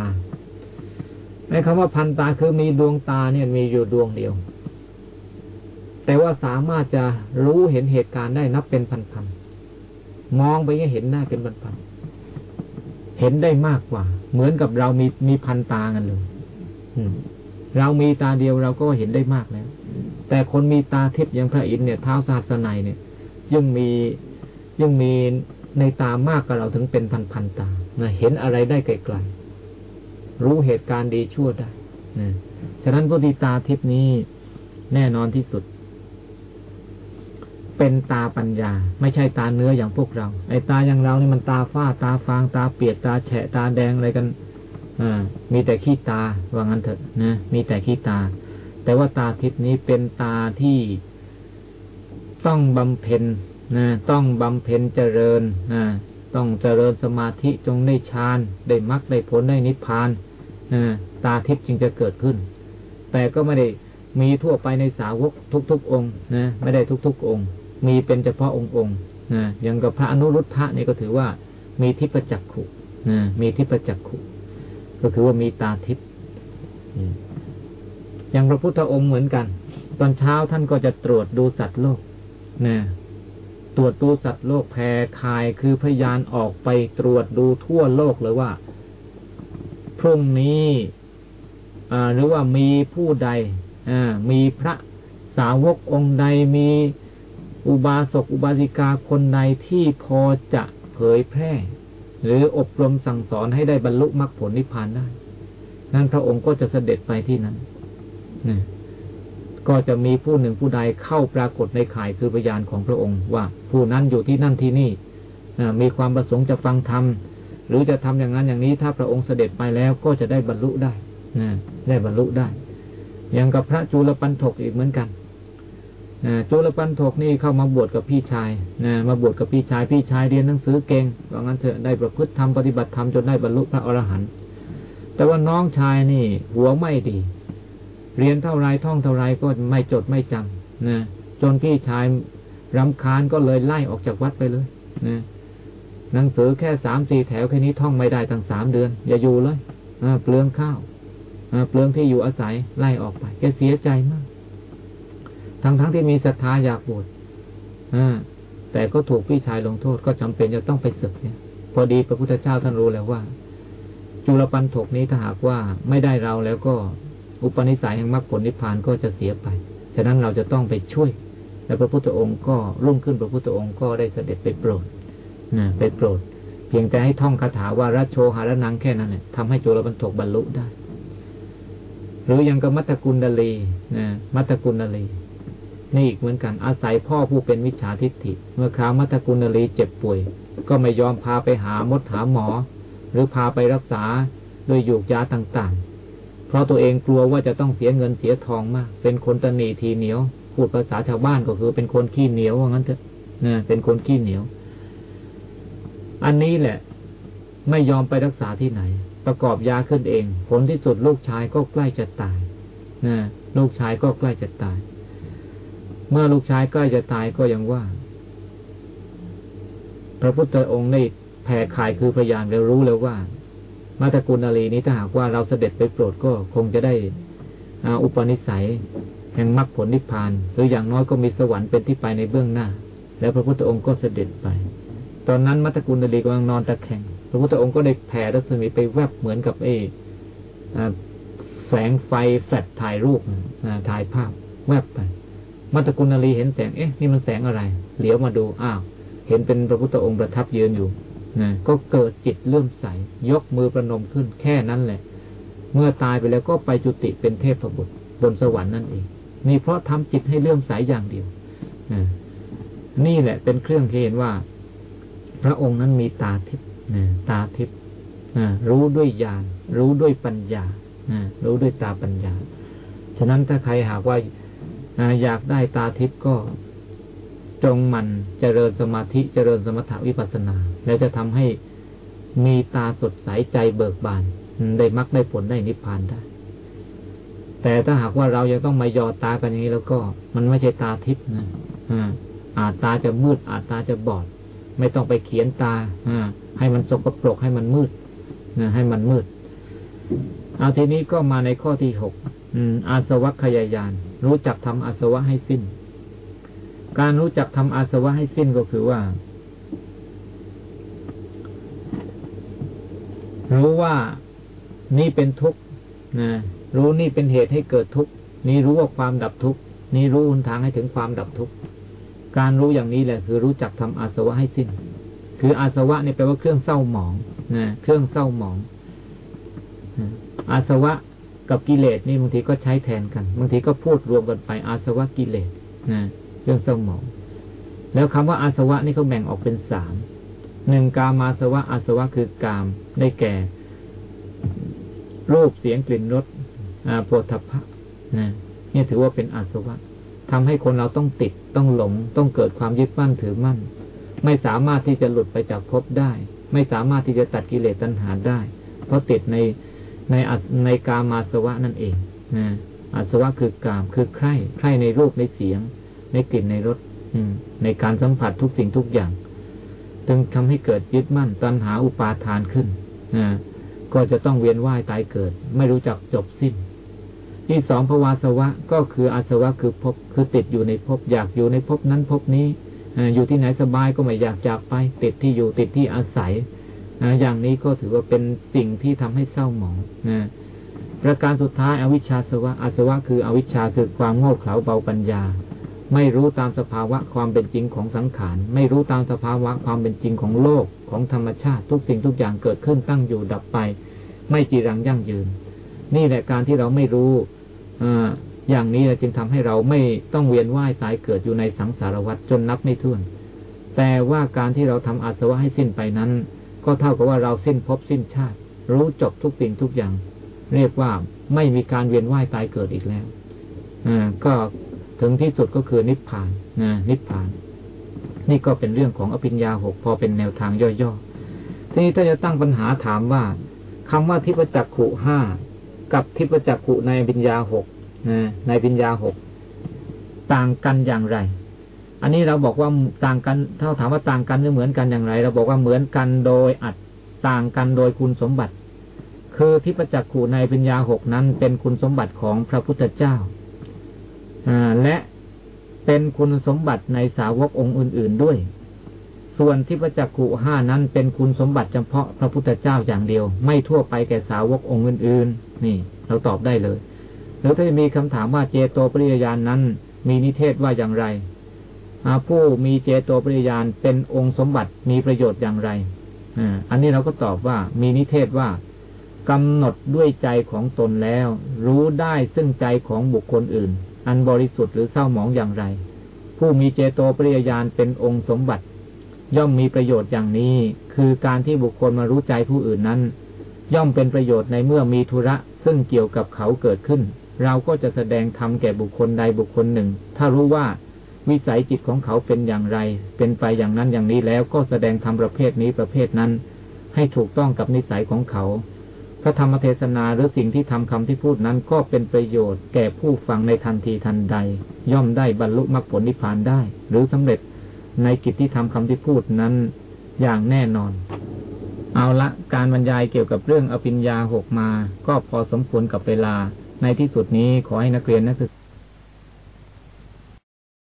ไอ้คำว่าพันตาคือมีดวงตาเนี่ยมีอยู่ดวงเดียว แต่ว่าสามารถจะรู้เห็นเหตุการณ์ได้นับเป็นพันๆ มองไปก็เห็นได้เป็นพันๆเห็นได้มากกว่า เหมือนกับเรามีมีพันตากันเลยเรามีตาเดียวเราก็เห็นได้มากแล้ว แต่คนมีตาทิพย์อย่างพระอินทร์เนี่ยเท้าศาสนัยเนี่ยยังมียังมีในตามากกับเราถึงเป็นพันพันตานะเห็นอะไรได้ไกลๆรู้เหตุการณ์ดีชั่วได้นะฉะนั้นพุทธิตาทิพย์นี้แน่นอนที่สุด เป็นตาปัญญา ไม่ใช่ตาเนื้ออย่างพวกเรา ไอ้ตาอย่างเรานี่มันตาฝ้าตาฟางตาเปียกตาแฉะตาแดงอะไรกันอมีแต่ขี้ตาว่างั้นเถอะนะมีแต่ขี้ตา แต่ว่าตาทิพนี้เป็นตาที่ต้องบำเพ็ญนะต้องบำเพ็ญเจริญนะต้องเจริญสมาธิจงได้ฌานได้มรรคได้ผลได้นิพพานนะตาทิพย์จึงจะเกิดขึ้น แต่ก็ไม่ได้มีทั่วไปในสาวกทุก ๆ องค์นะไม่ได้ทุก ๆ องค์ มีเป็นเฉพาะองค์องค์นะอย่างกับพระอนุรุทธะนี่ก็ถือว่ามีทิพจักขุนะมีทิพจักขุก็คือว่ามีตาทิพย์อย่างพระพุทธองค์เหมือนกัน ตอนเช้าท่านก็จะตรวจดูสัตว์โลกนะตรวจดูสัตว์โลกแผ่คายคือพยานออกไปตรวจดูทั่วโลกเลยว่า พรุ่งนี้หรือว่ามีผู้ใดมีพระสาวกองค์ใดมี อุบาสกอุบาสิกาคนใดที่พอจะเผยแพร่ หรืออบรมสั่งสอนให้ได้บรรลุมรรคผลนิพพานได้ นั้นพระองค์ก็จะเสด็จไปที่นั้นนะก็จะมีผู้หนึ่งผู้ใดเข้าปรากฏในข่ายคือพยานของพระองค์ว่า ผู้นั้นอยู่ที่นั่นที่นี่มีความประสงค์จะฟังธรรมหรือจะทำอย่างนั้นอย่างนี้ถ้าพระองค์เสด็จไปแล้วก็จะได้บรรลุได้นะได้บรรลุได้อย่างกับพระจุลปันถกอีกเหมือนกัน จุลปันถกนี่เข้ามาบวชกับพี่ชายนะมาบวชกับพี่ชาย พี่ชายเรียนหนังสือเก่งว่างั้นเถอะได้ประพฤติธรรมปฏิบัติธรรมจนได้บรรลุพระอรหันต์แต่ว่าน้องชายนี่ หัวไม่ดี เรียนเท่าไรท่องเท่าไรก็ไม่จดไม่จำนะจนพี่ชายรำคาญก็เลยไล่ออกจากวัดไปเลยนะหนังสือแค่สามสี่แถวแค่นี้ท่องไม่ได้ตั้งสามเดือน อย่าอยู่เลยเปลืองข้าวเปลืองที่อยู่อาศัยไล่ออกไปแกเสียใจมาก ทั้งทั้งที่มีศรัทธาอยากบวชแต่ก็ถูกพี่ชายลงโทษก็จำเป็นจะต้องไปศึกเนี่ย พอดีพระพุทธเจ้าท่านรู้แล้วว่า จุลปันถกนี้ถ้าหากว่าไม่ได้เราแล้วก็อุปนิสัยแห่งมรรคผลนิพพานก็จะเสียไป ฉะนั้นเราจะต้องไปช่วย และพระพุทธองค์ก็รุ่งขึ้นพระพุทธองค์ก็ได้เสด็จไปโปรดนะไปโปรด เพียงแต่ให้ท่องคาถาว่ารัชโชหารนังแค่นั้นเนี่ยทำให้จุลปันถกบรรลุได้ หรือยังกับมัตตกุลดลีนะมัตตกุลดลี นี่อีกเหมือนกัน อาศัยพ่อผู้เป็นวิชาทิฏฐิ เมื่อคราวมัตกุณลีเจ็บป่วย ก็ไม่ยอมพาไปหามดหาหมอ หรือพาไปรักษาด้วยยูกยาต่างๆ เพราะตัวเองกลัวว่าจะต้องเสียเงินเสียทองมาก เป็นคนตนีทีเหนียว พูดภาษาชาวบ้านก็คือเป็นคนขี้เหนียวว่างั้นเถอะนะเป็นคนขี้เหนียว อันนี้แหละ ไม่ยอมไปรักษาที่ไหน ประกอบยาขึ้นเอง ผลที่สุดลูกชายก็ใกล้จะตายนะลูกชายก็ใกล้จะตาย เมื่อลูกชายใกล้จะตายก็ยังว่า พระพุทธองค์ได้แผ่ขายคือพยานแล้วรู้แล้วว่า มาตกุลนาลีนี้ถ้าหากว่าเราเสด็จไปโปรดก็คงจะได้อุปนิสัย แห่งมรรคผลนิพพาน หรืออย่างน้อยก็มีสวรรค์เป็นที่ไปในเบื้องหน้า แล้วพระพุทธองค์ก็เสด็จไป ตอนนั้นมัตกุลนาลีกำลังนอนตะแคงพระพุทธองค์ก็ได้แผ่รัศมีไปแวบเหมือนกับเอแสงไฟแฟลชถ่ายรูปถ่ายภาพแวบไป มัตกุณลีเห็นแสง เอ๊ะ นี่มันแสงอะไร เหลียวมาดู อ้าว เห็นเป็นพระพุทธองค์ประทับยืนอยู่นะก็เกิดจิตเลื่มใส ยกมือประนมขึ้นแค่นั้นแหละ เมื่อตายไปแล้วก็ไปจุติเป็นเทพบุตรบนสวรรค์นั่นเอง นี่เพราะทำจิตให้เลื่อมใสอย่างเดียวนะนี่แหละเป็นเครื่องเห็นว่า พระองค์นั้นมีตาทิพย์ตาทิพย์รู้ด้วยญาณรู้ด้วยปัญญารู้ด้วยตาปัญญา ฉะนั้นถ้าใครหากว่า อยากได้ตาทิพย์ก็จงมันเจริญสมาธิเจริญสมถาวิปัสสนา แล้วจะทำให้มีตาสดใสใจเบิกบาน ได้มักได้ผลได้นิพพานได้ แต่ถ้าหากว่าเรายังต้องมายอตากันอย่างนี้แล้วก็ มันไม่ใช่ตาทิพย์นะอาตาจะมืด อาตาจะบอด ไม่ต้องไปเขียนตาให้มันสกปรกให้มันมืดให้มันมืด เอาทีนี้ก็มาในข้อที่หก อาสวัคยายาน รู้จักทำอาสวะให้สิ้น การรู้จักทำอาสวะให้สิ้นก็คือว่า รู้ว่านี่เป็นทุกข์นะรู้นี่เป็นเหตุให้เกิดทุกข์นี่รู้ว่าความดับทุกข์นี่รู้หนทางให้ถึงความดับทุกข์การรู้อย่างนี้แหละ คือรู้จักทำอาสวะให้สิ้น คืออาสวะนี่แปลว่าเครื่องเศร้าหมองนะเครื่องเศร้าหมองอาสวะ กับกิเลสนี่บางทีก็ใช้แทนกันบางทีก็พูดรวมกันไปอาสวะกิเลสนะเรื่องสมอง แล้วคำว่าอาสวะนี่เขาแบ่งออกเป็นสามหนึ่งกามาสวะอาสวะคือกามได้แก่ รูปเสียงกลิ่นรสโพธพะนะนี่ถือว่าเป็นอาสวะทำให้คนเราต้องติดต้องหลง ต้องเกิดความยึดมั่นถือมั่น ไม่สามารถที่จะหลุดไปจากภพได้ ไม่สามารถที่จะตัดกิเลสตัณหาได้ เพราะติดใน ในในกามาสวะนั่นเองนะอาสวะคือกาม คือใคร่ใคร่ในรูปในเสียง ในกลิ่นในรสในการสัมผัสทุกสิ่งทุกอย่างจึงทำให้เกิดยึดมั่นตัณหาอุปาทานขึ้นนะก็จะต้องเวียนว่ายตายเกิด ไม่รู้จักจบสิ้น ที่สองภวาสวะก็คืออาสวะคือภพคือติดอยู่ในภพอยากอยู่ในภพนั้นภพนี้อยู่ที่ไหนสบายก็ไม่อยากจากไป ติดที่อยู่ติดที่อาศัย อย่างนี้ก็ถือว่าเป็นสิ่งที่ทำให้เศร้าหมองนะประการสุดท้ายอวิชชาสวะอาสวะคืออวิชชาคือความโง่เขลาเบาปัญญา ไม่รู้ตามสภาวะความเป็นจริงของสังขาร ไม่รู้ตามสภาวะความเป็นจริงของโลกของธรรมชาติทุกสิ่งทุกอย่างเกิดขึ้นตั้งอยู่ดับไป ไม่จีรังยั่งยืน นี่แหละการที่เราไม่รู้ออย่างนี้จึงทำให้เราไม่ต้องเวียนว่ายตายเกิดอยู่ในสังสารวัฏจนนับไม่ถ้วน แต่ว่าการที่เราทำอาสวะให้สิ้นไปนั้น ก็เท่ากับว่าเราสิ้นภพสิ้นชาติ รู้จบทุกสิ่งทุกอย่าง เรียกว่าไม่มีการเวียนว่ายตายเกิดอีกแล้วอ่าก็ถึงที่สุดก็คือนิพพานนะนิพพาน นี่ก็เป็นเรื่องของอภิญญาหกพอเป็นแนวทางย่อๆทีนี้ถ้าจะตั้งปัญหาถามว่าคำว่าทิพจักขุห้ากับทิพจักขุในอภิญญาหกนะในอภิญญาหกต่างกันอย่างไร อันนี้เราบอกว่าต่างกันถ้าถามว่าต่างกันหรือเหมือนกันอย่างไร เราบอกว่าเหมือนกันโดยอัดต่างกันโดยคุณสมบัติ คือทิพจักขูในปัญญาหกนั้น เป็นคุณสมบัติของพระพุทธเจ้าและเป็นคุณสมบัติในสาวกองค์อื่น ๆด้วย ส่วนทิพจักขูห้านั้นเป็นคุณสมบัติเฉพาะพระพุทธเจ้าอย่างเดียว ไม่ทั่วไปแก่สาวกองค์อื่น ๆ นี่ เราตอบได้เลยหรือถ้ามีคำถามว่าเจโตปริยญาณนนั้น มีนิเทศว่าอย่างไร ผู้มีเจโตปริยาณเป็นองค์สมบัติมีประโยชน์อย่างไรอันนี้เราก็ตอบว่ามีนิเทศว่ากำหนดด้วยใจของตนแล้ว รู้ได้ซึ่งใจของบุคคลอื่น อันบริสุทธิ์หรือเศร้าหมองอย่างไร ผู้มีเจโตปริยาณเป็นองค์สมบัติ ย่อมมีประโยชน์อย่างนี้ คือการที่บุคคลมารู้ใจผู้อื่นนั้น ย่อมเป็นประโยชน์ในเมื่อมีธุระซึ่งเกี่ยวกับเขาเกิดขึ้น เราก็จะแสดงธรรมแก่บุคคลใดบุคคลหนึ่ง ถ้ารู้ว่า วิสัยจิตของเขาเป็นอย่างไร เป็นไปอย่างนั้นอย่างนี้แล้วก็แสดงธรรมประเภทนี้ประเภทนั้น ให้ถูกต้องกับนิสัยของเขา พระธรรมเทศนาหรือสิ่งที่ทำคำที่พูดนั้นก็เป็นประโยชน์แก่ผู้ฟังในทันทีทันใด ย่อมได้บรรลุมรรคผลนิพพานได้ หรือสำเร็จในกิจที่ทำคำที่พูดนั้นอย่างแน่นอน เอาละการบรรยายเกี่ยวกับเรื่องอภิญญาหกมา ก็พอสมควรกับเวลา ในที่สุดนี้ขอให้นักเรียนนักศึกษา